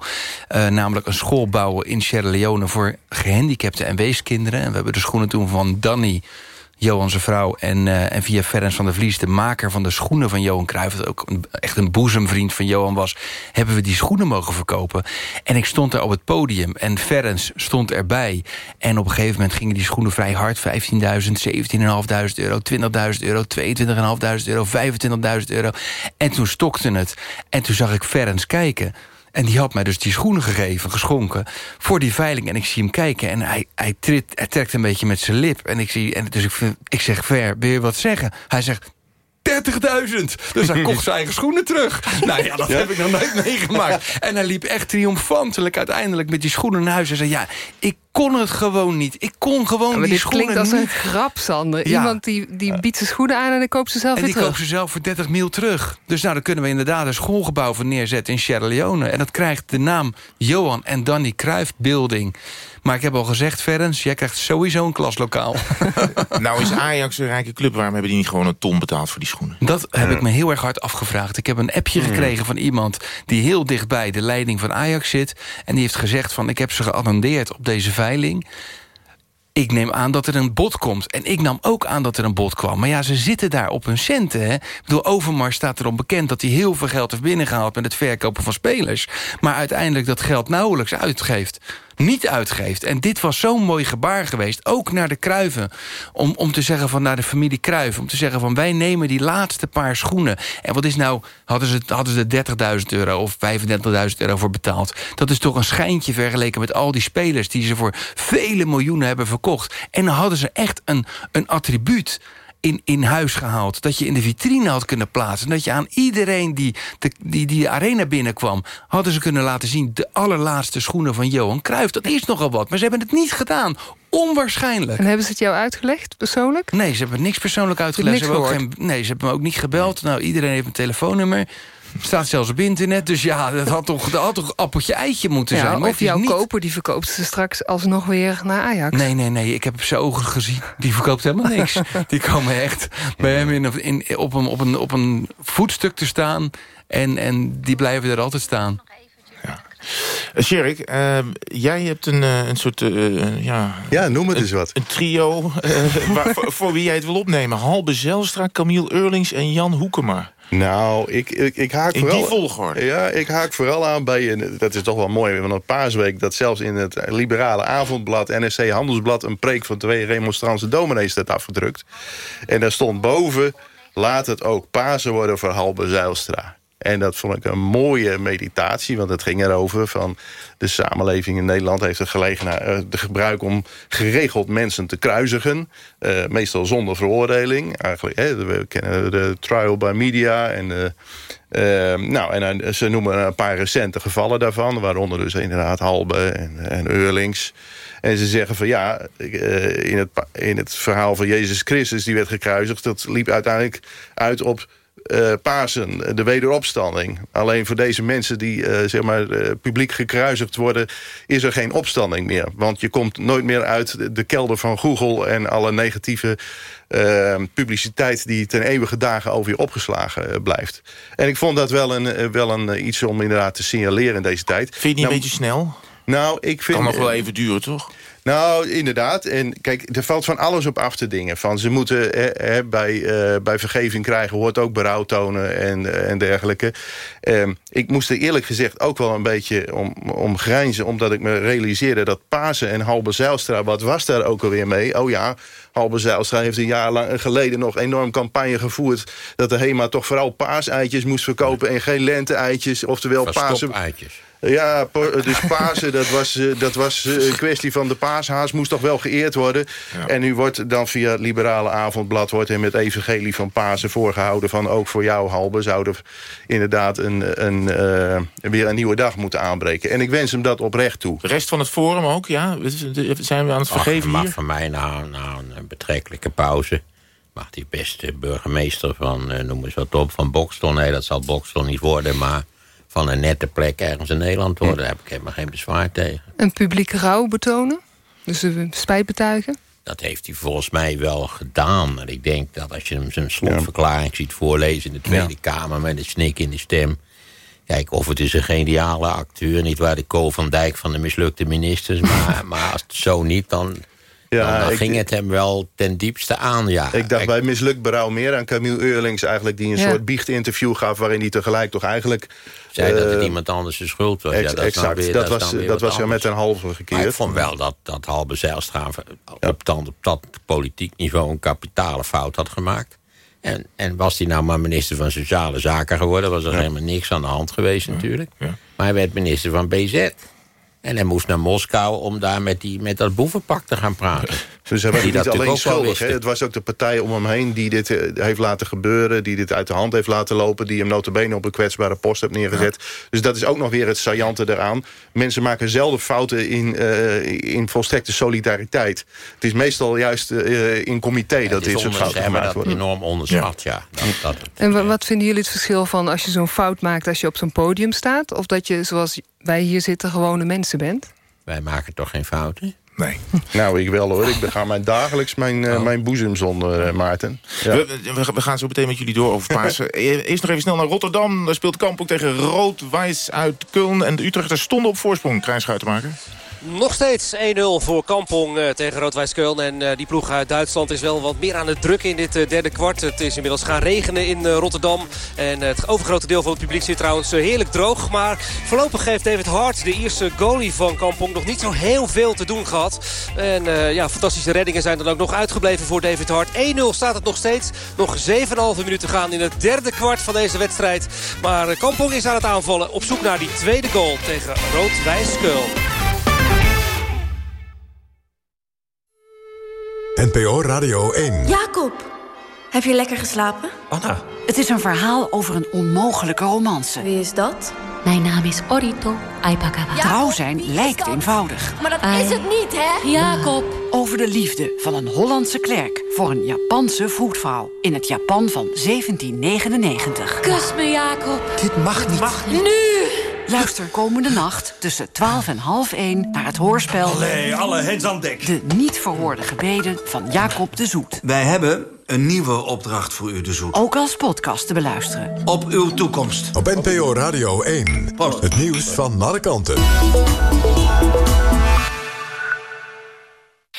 Speaker 22: Eh, namelijk een school bouwen in Sierra Leone... voor gehandicapte en weeskinderen. En we hebben de schoenen toen van Danny... Johan zijn vrouw en, eh, en via Ferenc van der Vlies... de maker van de schoenen van Johan Cruijff... dat ook echt een boezemvriend van Johan was... hebben we die schoenen mogen verkopen. En ik stond daar op het podium en Ferenc stond erbij. En op een gegeven moment gingen die schoenen vrij hard. 15.000, 17.500 euro, 20.000 euro, 22.500 euro... 25.000 euro. En toen stokte het. En toen zag ik Ferenc kijken... En die had mij dus die schoenen gegeven, geschonken... voor die veiling. En ik zie hem kijken en hij, hij, trit, hij trekt een beetje met zijn lip. En ik, zie, en dus ik, vind- ik zeg, Ver, wil je wat zeggen? Hij zegt, 30.000! Dus hij kocht zijn eigen schoenen terug. Nou ja, dat heb ik nog nooit meegemaakt. En hij liep echt triomfantelijk uiteindelijk met die schoenen naar huis. En zei, ja, ik kon het gewoon niet. Ik kon gewoon
Speaker 16: Ja, maar
Speaker 22: die
Speaker 16: dit
Speaker 22: schoenen
Speaker 16: klinkt als een
Speaker 22: niet.
Speaker 16: grap, Sander.
Speaker 22: Ja.
Speaker 16: Iemand die, die biedt zijn schoenen aan en dan koopt ze zelf
Speaker 22: En
Speaker 16: weer
Speaker 22: die
Speaker 16: terug.
Speaker 22: koopt ze zelf voor 30 mil terug. Dus nou, dan kunnen we inderdaad een schoolgebouw van neerzetten in Sierra Leone. En dat krijgt de naam Johan en Danny Cruijff Building. Maar ik heb al gezegd, Ferens, jij krijgt sowieso een klaslokaal.
Speaker 15: Nou is Ajax een rijke club. Waarom hebben die niet gewoon een ton betaald voor die schoenen?
Speaker 22: Dat heb ik me heel erg hard afgevraagd. Ik heb een appje gekregen van iemand die heel dichtbij de leiding van Ajax zit. En die heeft gezegd van ik heb ze geattendeerd op deze veiling. Ik neem aan dat er een bod komt. En ik nam ook aan dat er een bod kwam. Maar ja, ze zitten daar op hun centen. Hè? Ik bedoel, Overmars staat erom bekend dat hij heel veel geld heeft binnengehaald... met het verkopen van spelers. Maar uiteindelijk dat geld nauwelijks uitgeeft. Niet uitgeeft. En dit was zo'n mooi gebaar geweest. Ook naar de Kruiven. Om, om te zeggen van naar de familie Kruiven. Om te zeggen van wij nemen die laatste paar schoenen. En wat is nou, hadden ze, hadden ze er 30.000 euro of 35.000 euro voor betaald. Dat is toch een schijntje vergeleken met al die spelers... die ze voor vele miljoenen hebben verkocht. En dan hadden ze echt een, een attribuut in, in huis gehaald. Dat je in de vitrine had kunnen plaatsen. Dat je aan iedereen die de, die, die de arena binnenkwam... hadden ze kunnen laten zien... de allerlaatste schoenen van Johan Cruijff. Dat is nogal wat, maar ze hebben het niet gedaan. Onwaarschijnlijk.
Speaker 16: En hebben ze het jou uitgelegd, persoonlijk?
Speaker 22: Nee, ze hebben niks persoonlijk uitgelegd.
Speaker 16: Niks
Speaker 22: Ze hebben ook geen, nee, ze hebben me ook niet gebeld. Nou, iedereen heeft een telefoonnummer. Staat zelfs op internet. Dus ja, dat had toch, dat had toch appeltje eitje moeten
Speaker 16: Ja,
Speaker 22: zijn. Maar
Speaker 16: of jouw
Speaker 22: niet...
Speaker 16: koper, die verkoopt ze straks alsnog weer naar Ajax.
Speaker 22: Nee, nee, nee. Ik heb op zijn ogen gezien. Die verkoopt helemaal niks. Die komen echt bij hem in, in, op, een, op, een, op een voetstuk te staan. En, en die blijven er altijd staan.
Speaker 15: Uh, Sherrik, uh, jij hebt een, uh, een soort... Uh, ja,
Speaker 23: ja, noem het
Speaker 15: een,
Speaker 23: eens wat.
Speaker 15: Een trio waar, voor, voor, wie jij het wil opnemen. Halbe Zelstra, Camille Eurlings en Jan Hoekema.
Speaker 23: Nou, ik, ik, ik haak
Speaker 15: in
Speaker 23: vooral...
Speaker 15: die volgorde?
Speaker 23: Ja, ik haak vooral aan bij... Dat is toch wel mooi, van een paasweek... dat zelfs in het liberale avondblad, NSC Handelsblad... een preek van twee remonstrantse dominees staat afgedrukt. En daar stond boven... laat het ook Pasen worden voor Halbe Zijlstra. En dat vond ik een mooie meditatie, want het ging erover van de samenleving in Nederland heeft het gelegenheid, de gebruik om geregeld mensen te kruisigen. Uh, meestal zonder veroordeling. Eigenlijk, hè, we kennen de trial by media. En, uh, uh, nou, en ze noemen een paar recente gevallen daarvan, waaronder dus inderdaad Halbe en, en Eurlings. En ze zeggen van ja, in het, in het verhaal van Jezus Christus die werd gekruisigd, dat liep uiteindelijk uit op uh, Pasen, de wederopstanding. Alleen voor deze mensen die uh, zeg maar, uh, publiek gekruisigd worden... is er geen opstanding meer. Want je komt nooit meer uit de kelder van Google... en alle negatieve publiciteit die ten eeuwige dagen over je opgeslagen blijft. En ik vond dat wel, een, wel een, iets om inderdaad te signaleren in deze tijd.
Speaker 15: Vind je niet nou, een beetje snel?
Speaker 23: Nou, ik vind...
Speaker 15: Kan nog wel even duren, toch?
Speaker 23: Nou, inderdaad. En kijk, er valt van alles op af te dingen. Van ze moeten bij, uh, bij vergeving krijgen, hoort ook berouw tonen en, uh, en dergelijke. Uh, ik moest er eerlijk gezegd ook wel een beetje om, om grijnzen... omdat ik me realiseerde dat Pasen en Halbe Zijlstra... wat was daar ook alweer mee? Oh ja, Halbe Zijlstra heeft een jaar lang geleden nog enorm campagne gevoerd... dat de HEMA toch vooral paaseitjes moest verkopen... en geen lente-eitjes, oftewel pasen...
Speaker 20: eitjes.
Speaker 23: Ja, dus Pasen, dat was, eh, dat was eh, een kwestie van de paashaas moest toch wel geëerd worden. En nu wordt dan via het Liberale Avondblad... wordt hem het evangelie van Pasen voorgehouden... van ook voor jou, Halbe, zouden inderdaad een, een, uh, weer een nieuwe dag moeten aanbreken. En ik wens hem dat oprecht toe.
Speaker 15: De rest van het forum ook, ja? Zijn we aan het vergeven
Speaker 20: mag
Speaker 15: hier?
Speaker 20: van mij nou, nou betrekkelijke pauze mag die beste burgemeester van, uh, noem eens wat op, van Bokstel. Nee, dat zal Bokstel niet worden, maar van een nette plek ergens in Nederland worden. Daar heb ik helemaal geen bezwaar tegen.
Speaker 16: Een publieke rouw betonen? Dus spijt betuigen?
Speaker 20: Dat heeft hij volgens mij wel gedaan. En ik denk dat als je hem zijn slotverklaring ziet voorlezen... in de Tweede Kamer met een snik in de stem... Kijk, of het is een geniale acteur, niet waar de Ko van Dijk van de mislukte ministers... maar, maar als het zo niet, dan ja, dan, ging het hem wel ten diepste aan, ja.
Speaker 23: Ik dacht bij mislukt berouw meer aan Camille Eurlings... eigenlijk die een ja. soort biechtinterview gaf... waarin hij tegelijk toch eigenlijk...
Speaker 20: Zei uh, dat het iemand anders de schuld was.
Speaker 23: Ex,
Speaker 20: ja, dat
Speaker 23: exact,
Speaker 20: weer,
Speaker 23: dat, was, dat was ja met een halve gekeerd.
Speaker 20: Maar ik vond wel dat, dat Halbe Zijlstra op, dan, op dat politiek niveau... een kapitale fout had gemaakt. En, en was hij nou maar minister van Sociale Zaken geworden... was er helemaal niks aan de hand geweest natuurlijk. Maar hij werd minister van BZ... En hij moest naar Moskou om daar met, die, met dat boevenpak te gaan praten.
Speaker 23: Dus hij was niet alleen schuldig. Het was ook de partij om hem heen die dit uh, heeft laten gebeuren... die dit uit de hand heeft laten lopen... die hem notabene op een kwetsbare post heeft neergezet. Ja. Dus dat is ook nog weer het saillante eraan. Mensen maken zelden fouten in, uh, in volstrekte solidariteit. Het is meestal juist uh, in comité ja, dat dit soort fouten gemaakt worden.
Speaker 20: enorm onderschat, ja. ja dat, dat,
Speaker 16: en wat vinden jullie het verschil van als je zo'n fout maakt... als je op zo'n podium staat... of dat je, zoals wij hier zitten, gewone mensen bent?
Speaker 20: Wij maken toch geen fouten?
Speaker 23: Nee. nou, ik wel hoor. Ik bega mijn dagelijks mijn, uh, mijn boezemzonde, uh, Maarten.
Speaker 15: Ja. We, we, we, gaan zo meteen met jullie door over Pasen. Eerst nog even snel naar Rotterdam. Daar speelt Kamp ook tegen Rood-Wijs uit Köln. En de Utrechters stonden op voorsprong. Klein maken.
Speaker 17: Nog steeds 1-0 voor Kampong uh, tegen Roodwijs Keuln. En uh, die ploeg uit Duitsland is wel wat meer aan het drukken in dit uh, derde kwart. Het is inmiddels gaan regenen in Rotterdam. En het overgrote deel van het publiek zit trouwens heerlijk droog. Maar voorlopig heeft David Hart, de eerste goalie van Kampong... nog niet zo heel veel te doen gehad. En ja, fantastische reddingen zijn dan ook nog uitgebleven voor David Hart. 1-0 staat het nog steeds. Nog 7,5 minuten gaan in het derde kwart van deze wedstrijd. Maar Kampong is aan het aanvallen op zoek naar die tweede goal tegen Roodwijs Keuln.
Speaker 14: NPO Radio 1.
Speaker 24: Jacob, heb je lekker geslapen?
Speaker 21: Anna. Het is een verhaal over een onmogelijke romance.
Speaker 24: Wie is dat?
Speaker 21: Mijn naam is Orito Aipakawa. Trouw zijn lijkt eenvoudig.
Speaker 24: Maar dat is het niet, hè?
Speaker 21: Jacob. Over de liefde van een Hollandse klerk voor een Japanse voetvrouw. In het Japan van 1799.
Speaker 24: Kus me, Jacob.
Speaker 21: Dit mag niet. Mag niet.
Speaker 24: Nu!
Speaker 21: Luister komende nacht tussen 12 en half 1 naar het hoorspel...
Speaker 8: Allee, alle hens aan dek.
Speaker 21: De niet verhoorde gebeden van Jacob de Zoet.
Speaker 25: Wij hebben een nieuwe opdracht voor u de Zoet.
Speaker 21: Ook als podcast te beluisteren.
Speaker 25: Op uw toekomst.
Speaker 14: Op NPO Radio 1. Post. Het nieuws van alle kanten.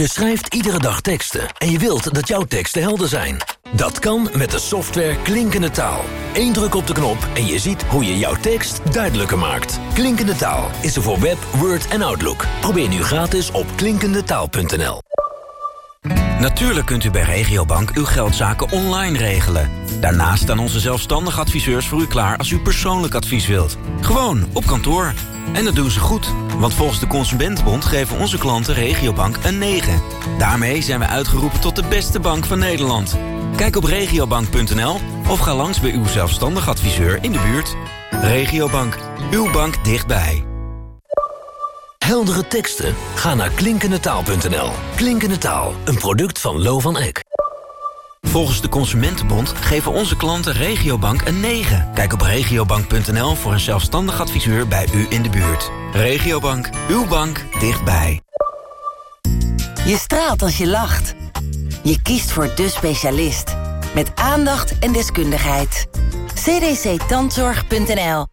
Speaker 9: Je schrijft iedere dag teksten en je wilt dat jouw teksten helder zijn. Dat kan met de software Klinkende Taal. Eén druk op de knop en je ziet hoe je jouw tekst duidelijker maakt. Klinkende Taal is er voor Web, Word en Outlook. Probeer nu gratis op klinkendetaal.nl.
Speaker 26: Natuurlijk kunt u bij Regiobank uw geldzaken online regelen. Daarnaast staan onze zelfstandige adviseurs voor u klaar als u persoonlijk advies wilt. Gewoon op kantoor.
Speaker 9: En dat doen ze goed, want volgens de Consumentenbond geven onze klanten Regiobank een 9. Daarmee zijn we uitgeroepen tot de beste bank van Nederland. Kijk op regiobank.nl of ga langs bij uw zelfstandig adviseur in de buurt. Regiobank, uw bank dichtbij.
Speaker 27: Heldere teksten? Ga naar klinkendetaal.nl. Klinkende Taal, een product van Lo van Eck.
Speaker 9: Volgens de Consumentenbond geven onze klanten Regiobank een 9. Kijk op regiobank.nl voor een zelfstandig adviseur bij u in de buurt. Regiobank, uw bank dichtbij.
Speaker 7: Je straalt als je lacht. Je kiest voor de specialist. Met aandacht en deskundigheid. cdctandzorg.nl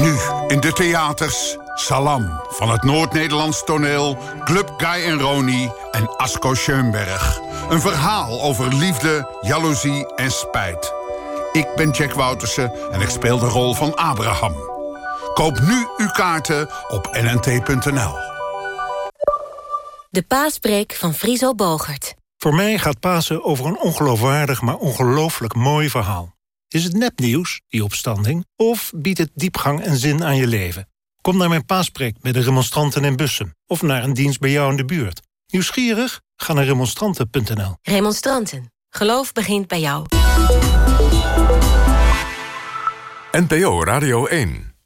Speaker 28: Nu in de theaters Salam van het Noord-Nederlands toneel... Club Guy en Roni en Asko Schoenberg. Een verhaal over liefde, jaloezie en spijt. Ik ben Jack Woutersen en ik speel de rol van Abraham. Koop nu uw kaarten op nnt.nl.
Speaker 29: De paaspreek van Friso Bogert.
Speaker 30: Voor mij gaat Pasen over een ongeloofwaardig, maar ongelooflijk mooi verhaal. Is het nepnieuws, die opstanding, of biedt het diepgang en zin aan je leven? Kom naar mijn paaspreek bij de remonstranten in Bussen... of naar een dienst bij jou in de buurt. Nieuwsgierig? Ga naar remonstranten.nl.
Speaker 29: Remonstranten. Geloof begint bij jou.
Speaker 14: NPO Radio 1